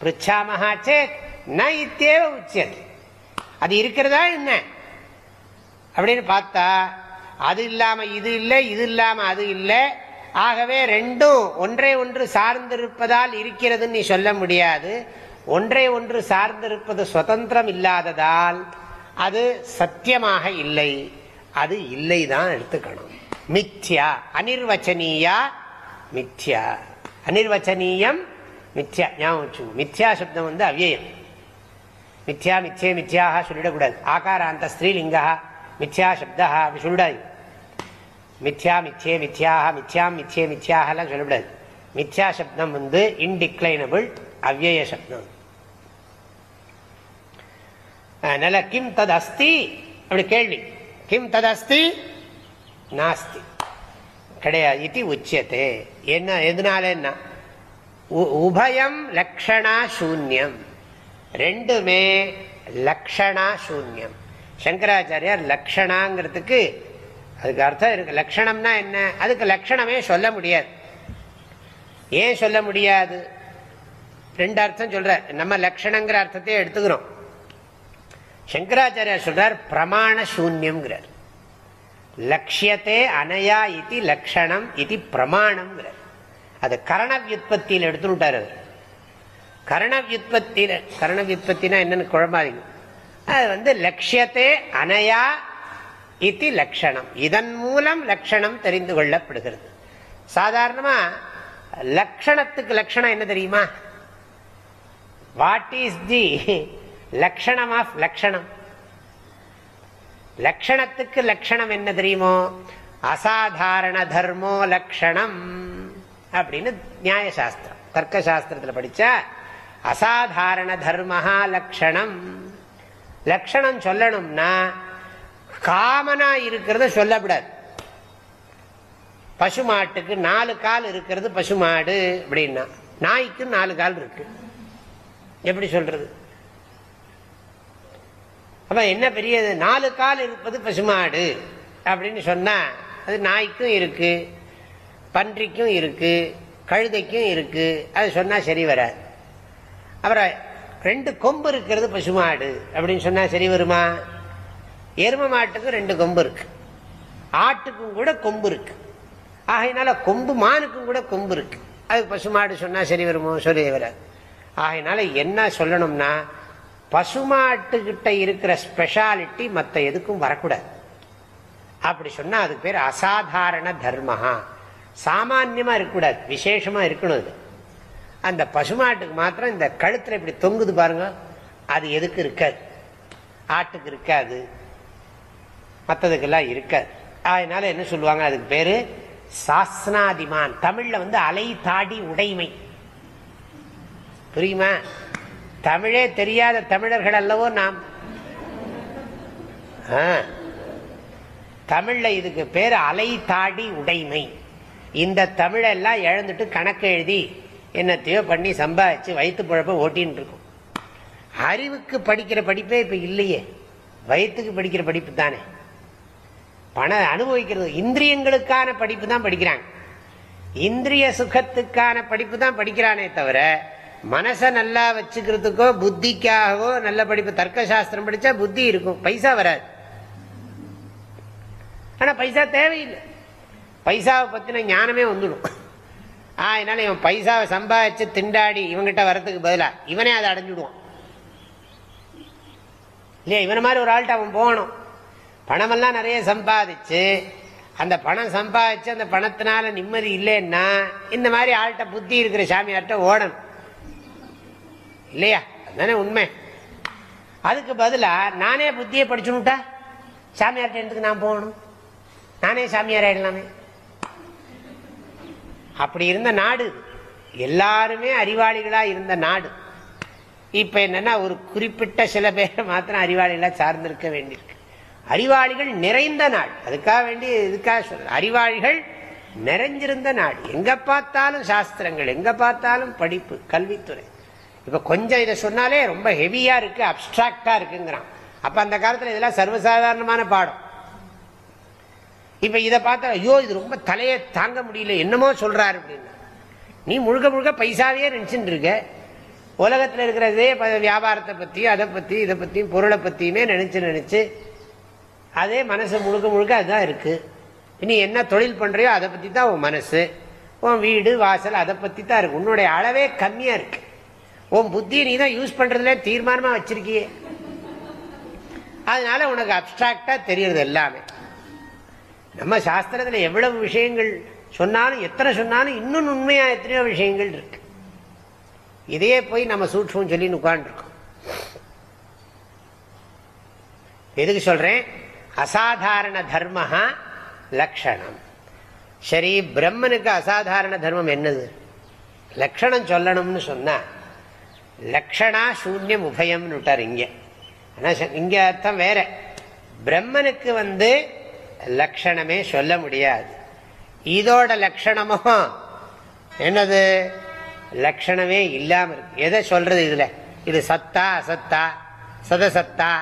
பிரிச்சாமஹா சேத் ந இத்தேவ அது இருக்கிறதா என்ன? அப்படின்னு பார்த்தா அது இல்லாம இது இல்லை இது இல்லாம அது இல்லை. ஆகவே ரெண்டும் ஒன்றே ஒன்று சார்ந்திருப்பதால் இருக்கிறதுன்னு நீ சொல்ல முடியாது. ஒன்றை ஒன்று சார்ந்திருப்பது சுதந்திரம் இல்லாததால் அது சத்தியமாக இல்லை. அது இல்லை தான் எடுத்துக்கணும். மித்யா அனிர்வச்சனீயா மித்யா. அனிர்வச்சனீயம் மித்யா. ஞாபகம் மித்யா சப்தம் வந்து அவ்யயம் மித்யா மித்யே மித்யாக சொல்லிடக்கூடாது. ஆகாராந்த ஸ்ரீலிங்கா மித்யா சப்தா அப்படி சொல்லிடாது மித்யா மித்யே மித்யாக மித்யாம் மித்யே மித்யாகலாம் சொல்லக்கூடாது மித்யா சப்தம் வந்து இன்டிக்ளைனபிள் அவ்யய சப்தம். அதனால கிம் தது அஸ்தி அப்படி கேள்வி. கிம் தது அஸ்தி நாஸ்தி. கிடையாது இது உச்சியத்தே. என்ன எதனால என்ன? உபயம் லக்ஷணா சூன்யம். ரெண்டுமே லக்ஷணா சூன்யம். சங்கராச்சாரியார் லக்ஷணாங்கிறதுக்கு அதுக்கு அர்த்தம் இருக்கு. லக்ஷணம்னா என்ன? அதுக்கு லக்ஷணமே சொல்ல முடியாது. ஏன் சொல்ல முடியாது? ரெண்டு அர்த்தம் சொல்ற. நம்ம லக்ஷணங்கிற அர்த்தத்தையே எடுத்துக்கிறோம். சங்கராச்சாரியா சொல்றார் பிரமாண சூன்யம்ங்கிறார். லட்சியத்தே அனையா இது லட்சணம் இது பிரமாணம்ங்கிறார். அது கரண வியுற்பத்தியில் எடுத்துட்டார் அது கரண வியுற்பத்தியில் கரண வியுற்பத்தினா என்னன்னு குழம்பாதீங்க. அது வந்து லட்சியத்தே அனையா இது லட்சணம் இதன் மூலம் லட்சணம் தெரிந்து கொள்ளப்படுகிறது. சாதாரணமா லட்சணத்துக்கு லட்சணம் என்ன தெரியுமா? வாட் இஸ் தி லட்சணம் ஆஃப் லட்சணம் லட்சணத்துக்கு லட்சணம் என்ன தெரியுமோ? அசாதாரண தர்மோ லட்சணம் அப்படின்னு நியாயசாஸ்திரம். தர்க்க சாஸ்திரத்தில் படிச்சா அசாதாரண தர்மஹா லட்சணம் லட்சணம் சொல்லணும்னா காமனா இருக்கிறத சொல்லப்படாது. பசுமாட்டுக்கு நாலு கால் இருக்கிறது பசுமாடு அப்படின்னா. நாய்க்கு நாலு கால் இருக்கு. எப்படி சொல்றது? அப்ப என்ன பெரியது? நாலு கால் இருப்பது பசுமாடு. அப்படின்னு சொன்னா அது நாய்க்கும் இருக்கு பன்றிக்கும் இருக்கு கழுதைக்கும் இருக்கு. அது சொன்னா சரி வராது. அப்புறம் ரெண்டு கொம்பு இருக்கிறது பசுமாடு. அப்படின்னு சொன்னா சரி வருமா? எரும மாட்டுக்கும் ரெண்டு கொம்பு இருக்கு. ஆட்டுக்கும் கூட கொம்பு இருக்கு. ஆகையினால கொம்பு மானுக்கும் கூட கொம்பு இருக்கு. அது பசுமாடு சொன்னா சரி வருமோ? சொல்லி வராது. ஆகையினால என்ன சொல்லணும்னா பசுமாட்டுக்கிட்ட இருக்கிற ஸ்பெஷாலிட்டி மற்ற எதுக்கும் வரக்கூடாது. அப்படி சொன்னா அதுக்கு பேர் அசாதாரண தர்மஹா. சாமான்யமா இருக்கக்கூடாது. விசேஷமா இருக்கணும் அது. அந்த பசுமாட்டுக்கு மாத்திரம் இந்த கழுத்துல இப்படி தொங்குது பாருங்க. அது எதுக்கு இருக்காது? ஆட்டுக்கு இருக்காது. மற்றதுக்கெல்லாம் இருக்காது. அதனால என்ன சொல்லுவாங்க? அதுக்கு பேரு சாஸ்னாதிமான். தமிழ்ல வந்து அலை தாடி உடைமை. புரியுமா? தமிழே தெரியாத தமிழர்கள் அல்லவோ நாம்? தமிழ்ல இதுக்கு பேர் அலை தாடி உடைமை. இந்த தமிழெல்லாம் இழந்துட்டு கணக்கு எழுதி என்னத்தையோ பண்ணி சம்பாதிச்சு வயிற்று பழப்ப ஓட்டின்னு இருக்கும் அறிவுக்கு படிக்கிற படிப்பே இப்ப இல்லையே. வயிற்றுக்கு படிக்கிற படிப்பு தானே. பண அனுபவிக்கிறது இந்திரியங்களுக்கான படிப்பு தான் படிக்கிறாங்க. இந்திரிய சுகத்துக்கான படிப்பு தான் படிக்கிறானே தவிர மனசை நல்லா வச்சுக்கிறதுக்கோ புத்திக்காகவோ நல்ல படிப்பு தர்க்க சாஸ்திரம் படித்தா புத்தி இருக்கும். பைசா வராது. ஆனால் பைசா தேவையில்லை. பைசாவை பற்றின ஞானமே வந்துடும். ஆ அதனால இவன் பைசாவை சம்பாதிச்சு திண்டாடி இவங்கிட்ட வரத்துக்கு பதிலாக இவனே அதை அடைஞ்சிடுவான். இல்லையா? இவனை மாதிரி ஒரு ஆள்கிட்ட அவன் போகணும். பணமெல்லாம் நிறைய சம்பாதிச்சு அந்த பணம் சம்பாதிச்சு அந்த பணத்தினால நிம்மதி இல்லைன்னா இந்த மாதிரி ஆள்கிட்ட புத்தி இருக்கிற சாமியார்கிட்ட ஓடணும். இல்லையா? அதுதானே உண்மை. அதுக்கு பதிலாக நானே புத்தியை படிச்சுட்டா சாமியார்ட்ட எடுத்துக்கு நான் போகணும். நானே சாமியார் ஆயிடலாமே. அப்படி இருந்த நாடு எல்லாருமே அறிவாளிகளாக இருந்த நாடு. இப்போ என்னன்னா ஒரு குறிப்பிட்ட சில பேரை மாத்திரம் அறிவாளிகளாக சார்ந்திருக்க வேண்டியிருக்கு. அறிவாளிகள் நிறைந்த நாடு அதுக்காக வேண்டி இதுக்காக சொல்ல அறிவாளிகள் நிறைஞ்சிருந்த நாடு. எங்க பார்த்தாலும் சாஸ்திரங்கள் எங்க பார்த்தாலும் படிப்பு கல்வித்துறை. இப்ப கொஞ்சம் இதை சொன்னாலே ரொம்ப ஹெவியா இருக்கு அப்டிராக்டா இருக்குங்கிறான். அப்ப அந்த காலத்தில் இதெல்லாம் சர்வசாதாரணமான பாடம். இப்ப இதை பார்த்தா ஐயோ இது ரொம்ப தலையை தாங்க முடியல என்னமோ சொல்றாரு அப்படின்னு. நீ முழுக்க முழுக்க பைசாவே நினைச்சுட்டு இருக்க. உலகத்தில் இருக்கிறதே வியாபாரத்தை பத்தியும் அதை பத்தி இதை பத்தியும் பொருளை பத்தியுமே நினைச்சு நினைச்சு அதே மனசு முழுக்க முழுக்க அதுதான் இருக்கு. நீ என்ன தொழில் பண்ணுறியோ அதை பத்தி தான் உன் மனசு. உன் வீடு வாசல் அதை பத்தி தான் இருக்கு. உன்னுடைய அளவே கம்மியா இருக்கு. உன் புத்தியை நீ தான் யூஸ் பண்றதுல தீர்மானமா வச்சிருக்கியே. அதனால உனக்கு அப்டிராக்டா தெரியறது எல்லாமே. நம்ம சாஸ்திரத்துல எவ்வளவு விஷயங்கள் சொன்னாலும் எத்தனை சொன்னாலும் இன்னும் உண்மையா எத்தனையோ விஷயங்கள் இருக்கு. இதையே போய் நம்ம சூட்சம் சொல்லி உட்காந்துருக்கோம் எதுக்கு சொல்றேன்? அசாதாரண தர்மஹா லக்ஷணம். சரி பிரம்மனுக்கு அசாதாரண தர்மம் என்னது? லக்ஷணம் சொல்லணும்னு சொன்னா லக்ஷணா சூன்யம் உபயம்னு விட்டார் இங்கே. ஆனால் இங்கே அர்த்தம் வேற. பிரம்மனுக்கு வந்து லக்ஷணமே சொல்ல முடியாது. இதோட லட்சணமும் என்னது? லட்சணமே இல்லாமல் இருக்கு. எதை சொல்றது இதுல? இது சத்தா அசத்தா சதசத்தா.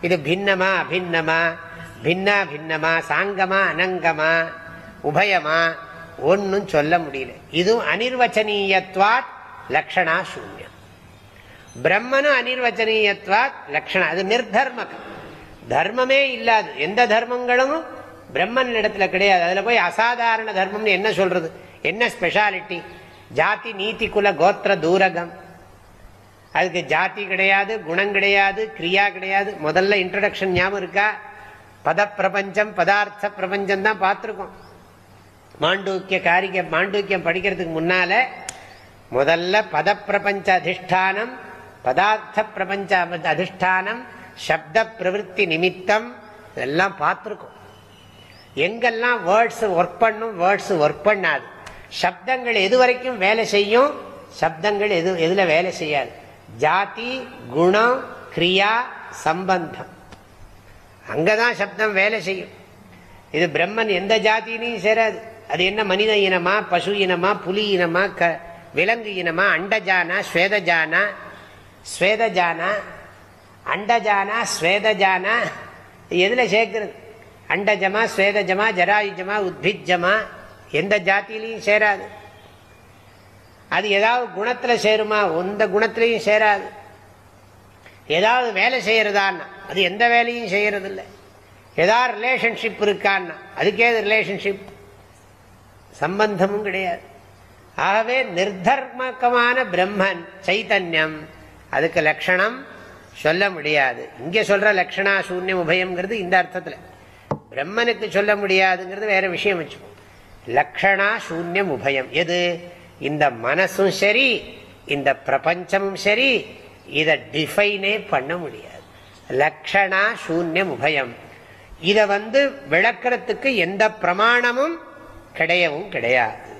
இது பின்னமா அபின்னமா? பின்னா பின்னமா? சாங்கமா அனங்கமா? உபயமா? ஒன்னும் சொல்ல முடியல. இதுவும் அனிர்வச்சனீயத்வாத் லக்ஷணா சூன்யம். பிரம்மனும் அனிர்வச்சனீயத்வாத் லக்ஷணம். அது நிர்தர்மம். தர்மமே இல்லாது. எந்த தர்மங்களும் பிரம்மன் இடத்துல கிடையாது. அதுல போய் அசாதாரண தர்மம்னு என்ன சொல்றது? என்ன ஸ்பெஷாலிட்டி ஜாதி நீதி குல கோத்திர தூரகம். அதுக்கு ஜாதி கிடையாது குணம் கிடையாது கிரியா கிடையாது. முதல்ல இன்ட்ரடக்ஷன் ஞாபகம் இருக்கா? பத பிரபஞ்சம் பதார்த்த பிரபஞ்சம் தான் பார்த்துருக்கோம். மாண்டூக்கிய காரிக மாண்டூக்கியம் படிக்கிறதுக்கு முன்னால முதல்ல பத பிரபஞ்ச அதிஷ்டானம் பதார்த்த பிரபஞ்ச அதிஷ்டானம் சப்த பிரவருத்தி நிமித்தம் இதெல்லாம் பார்த்துருக்கோம். எங்கெல்லாம் வேர்ட்ஸ் ஒர்க் பண்ணும் வேர்ட்ஸ் ஒர்க் பண்ணாது. சப்தங்கள் எது வரைக்கும் வேலை செய்யும்? சப்தங்கள் எது எதில் வேலை செய்யாது. ஜாதி குணம் கிரியா சம்பந்தம். அங்கதான் சப்தம் வேலை செய்யும். இது பிரம்மன் எந்த ஜாதியிலையும் சேராது. அது என்ன மனித இனமா பசு இனமா புலி இனமா க விலங்கு இனமா அண்டஜானா ஸ்வேதஜானா ஸ்வேதஜானா அண்டஜானா ஸ்வேதஜானா எதில் சேர்க்கிறது? அண்டஜமா ஸ்வேதஜமா ஜராயுஜமா உத்பிஜமா எந்த ஜாத்திலையும் சேராது. அது ஏதாவது குணத்தில் சேருமா? எந்த குணத்திலையும் சேராது. ஏதாவது வேலை செய்கிறதான்னா அது எந்த வேலையும் செய்கிறதில்ல ஏதாவது ரிலேஷன்ஷிப் இருக்கான்னா அதுக்கேது ரிலேஷன்ஷிப் சம்பந்தமும் கிடையாது. ஆகவே நிர்தர்மகமான பிரம்மன் சைத்தன்யம் அதுக்கு லட்சணம் சொல்ல முடியாது. இங்கே சொல்கிற லக்ஷணா சூன்யம் உபயம்ங்கிறது இந்த அர்த்தத்தில். பிரம்மனுக்கு சொல்ல முடியாதுங்கிறது வேற விஷயம் வச்சுக்கோ. லக்ஷணா சூன்யம் உபயம். எது? இந்த மனசும் சரி இந்த பிரபஞ்சமும் சரி இதை டிஃபைனே பண்ண முடியாது. லக்ஷணா சூன்யம் உபயம். இதை வந்து விளக்கிறதுக்கு எந்த பிரமாணமும் கிடையவும் கிடையாது.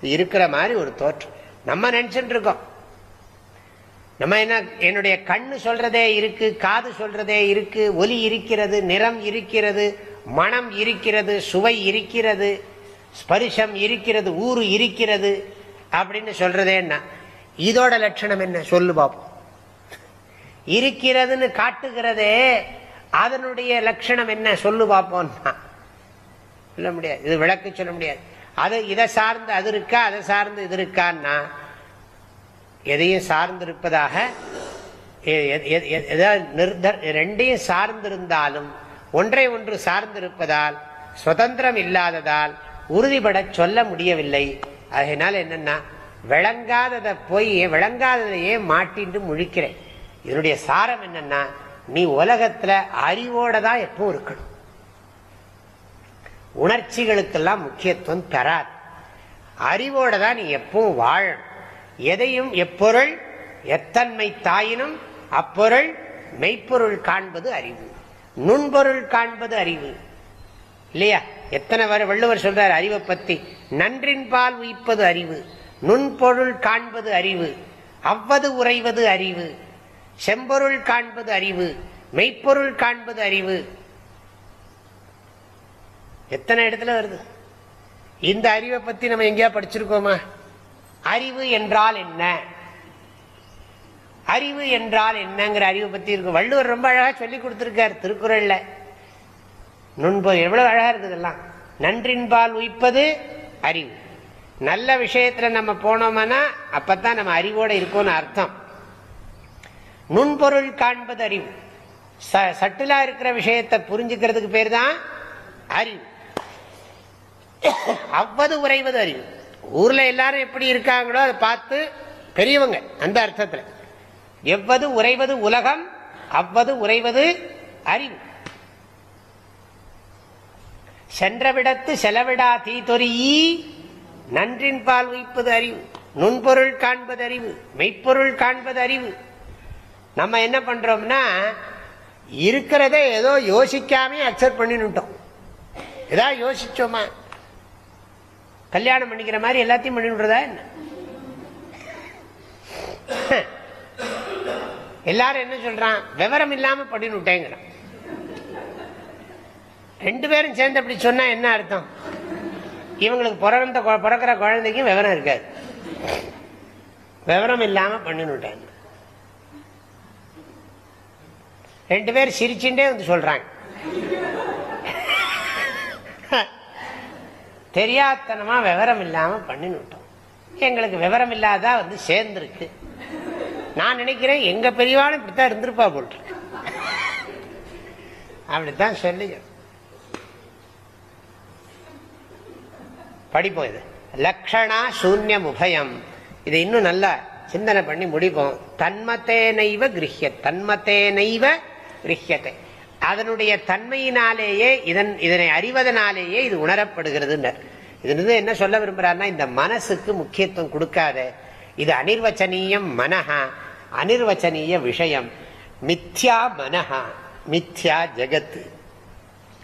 இருக்கிற மாதிரி ஒரு தோற்றம். நம்ம நினச்சிட்டு இருக்கோம். நம்ம என்ன என்னுடைய கண்ணு சொல்றதே இருக்கு காது சொல்றதே இருக்கு ஒலி இருக்கிறது நிறம் இருக்கிறது மனம் இருக்கிறது சுவை இருக்கிறது ஸ்பரிசம் இருக்கிறது ஊறு இருக்கிறது அப்படின்னு சொல்றதேன்னா இதோட லட்சணம் என்ன? சொல்லு பார்ப்போம் இருக்கிறதுன்னு காட்டுகிறதே அதனுடைய லட்சணம் என்ன? சொல்லு பார்ப்போம்னா சொல்ல முடியாது. இது விளக்கு சொல்ல முடியாது. அது இதை சார்ந்து அது இருக்கா? அதை சார்ந்து இது இருக்கான்னா எதையும் சார்ந்திருப்பதாக எதாவது ரெண்டையும் சார்ந்திருந்தாலும் ஒன்றை ஒன்று சார்ந்திருப்பதால் சுதந்திரம் இல்லாததால் உறுதிபட சொல்ல முடியவில்லை. அதனால என்னன்னா விளங்காததை போய் விளங்காததையே மாட்டின்று முழிக்கிறேன். இதனுடைய சாரம் என்னன்னா நீ உலகத்துல அறிவோட தான் எப்பவும் இருக்கணும். உணர்ச்சிகளுக்கெல்லாம் முக்கியத்துவம் தராது. அறிவோட தான் நீ எப்பவும் வாழணும். எதையும் எப்பொருள் எத்தன்மை தாயினும் அப்பொருள் மெய்ப்பொருள் காண்பது அறிவு. நுண்பொருள் காண்பது அறிவு. இல்லையா? எத்தனை வள்ளுவர் சொல்றார் அறிவை பத்தி நன்றின் பால் உயிப்பது அறிவு. நுண்பொருள் காண்பது அறிவு. அவ்வது உறைவது அறிவு. செம்பொருள் காண்பது அறிவு. மெய்ப்பொருள் காண்பது அறிவு. எத்தனை இடத்துல வருது? இந்த அறிவை பத்தி நம்ம எங்கேயா படிச்சிருக்கோமா? அறிவு என்றால் என்ன? அறிவு என்றால் என்னங்கிற அறிவை பத்தி இருக்கு. வள்ளுவர் ரொம்ப அழகா சொல்லி கொடுத்திருக்கார் திருக்குறள்ல. நுண்பு எவ்வளவு அழகா இருக்குதெல்லாம் நன்றின்பால் உயிப்பது அறிவு. நல்ல விஷயத்துல நம்ம போனோம்னா அப்பதான் நம்ம அறிவோட இருக்கோம்னு அர்த்தம். நுண்பொருள் காண்பது அறிவு. சட்டிலா இருக்கிற விஷயத்தை புரிஞ்சுக்கிறதுக்கு பேர் தான் அறிவு. அவ்வது உறைவது அறிவு. ஊர்ல எல்லாரும் எப்படி இருக்காங்களோ அதை பார்த்து பெரியவங்க அந்த அர்த்தத்தில். எவ்வது உறைவது உலகம் அவ்வது உறைவது அறிவு. சென்றவிடத்து செலவிடா தீத்தொரியி நன்றின் பால் வைப்பது அறிவு. நுண்பொருள் காண்பது அறிவு மெய்ப்பொருள் காண்பது அறிவு. நம்ம என்ன பண்றோம்னா இருக்கிறத ஏதோ யோசிக்காமே அக்செப்ட் பண்ணிட்டோம் ஏதாவது யோசிச்சோமா? கல்யாணம் பண்ணிக்கிற மாதிரி எல்லாத்தையும் பண்ணிவிடுறதா என்ன? எல்லாரும் என்ன சொல்றான்? விவரம் இல்லாம பண்ணிவிட்டேங்கிறான் ரெண்டு பேரும் சேர்ந்து அப்படி சொன்னா என்ன அர்த்தம்? இவங்களுக்கு பிறந்த பிறக்கிற குழந்தைக்கும் விவரம் இருக்காது. விவரம் இல்லாம பண்ணிவிட்டேன் ரெண்டு பேர் சிரிச்சுட்டே வந்து சொல்றாங்க. தெரியாதனமா விவரம் இல்லாம பண்ணிவிட்டோம் எங்களுக்கு விவரம் இல்லாதா வந்து சேர்ந்துருக்கு. நான் நினைக்கிறேன் எங்க பெரியவாளும் இப்படித்தான் இருந்திருப்பா போல் அப்படித்தான் சொல்லி படிப்போம் இது. லக்ஷணா சூன்யம் உபயம். இதை இன்னும் நல்லா சிந்தனை பண்ணி முடிப்போம். தன்மத்தேனைவ கிரகிய தன்மத்தே கிரகியத்தை அதனுடைய தன்மையினாலேயே இதன் இதனை அறிவதனாலேயே இது உணரப்படுகிறது இது என்ன சொல்ல விரும்புறாருன்னா இந்த மனசுக்கு முக்கியத்துவம் கொடுக்காத இது அனிர்வச்சனீயம் மனஹா அனிர்வச்சனீய விஷயம் மித்யா மனஹா மித்யா ஜெகத்து.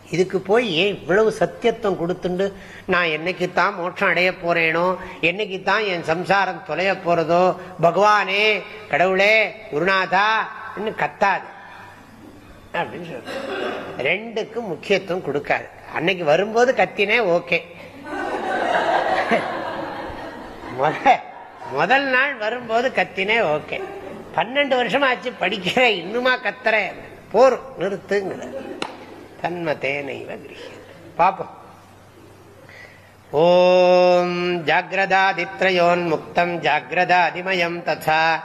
இதுக்கு போய் ஏன் இவ்வளவு சத்தியத்துவம் கொடுத்துண்டு நான் என்னைக்கு தான் மோட்சம் அடைய போறேனோ என்னைக்கு தான் என் சம்சாரம் தொலைய போறதோ பகவானே கடவுளே குருநாதா கத்தாது. அப்படின்னு சொல்ற ரெண்டுக்கும் முக்கியத்துவம் கொடுக்காது. அன்னைக்கு வரும்போது கத்தினே ஓகே. முதல் நாள் வரும்போது கத்தினே ஓகே. பன்னெண்டு வருஷம் ஆச்சு படிக்கிற இன்னுமா கத்துற. போர் நிறுத்துங்கிற. தன்மத்தேனைவ கிரகிய பாப்போம். ஓம் ஜாகிரதாதித்ரயோன்முக்தம் ஜாகிரதாதிமயம் ததா.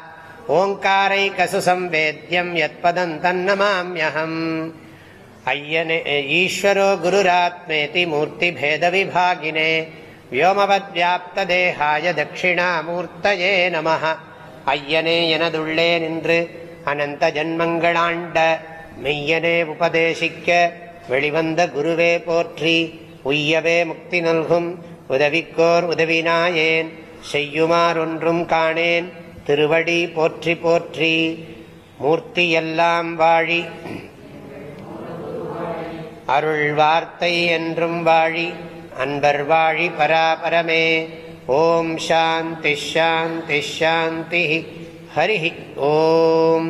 ஓங்காரைகசு சம்வேத்யம் யத்பதம் தன்னமாமியகம் ஐயனே ஈஸ்வரோ குருராத்மேதி மூர்த்தி பேதவிபாகினே மூர்த்திபேதவிபாகினே வியோமவத்வியாப்ததேகாய தட்சிணாமூர்த்தயே நம ஐயனே எனதுள்ளே நின்று அனந்த ஜன்மங்களாண்ட மெய்யனே உபதேசிக்க வெளிவந்த குருவே போற்றி உய்யவே முக்தி நல்கும் உதவிக்கோர் உதவினாயேன் செய்யுமாறொன்றும் காணேன் திருவடி போற்றி போற்றி மூர்த்தி எல்லாம் வாழி. அருள் வார்த்தை என்றும் வாழி அன்பர் வாழி பராபரமே. ஓம் சாந்தி ஷாந்தி ஷாந்தி ஹரி ஓம்.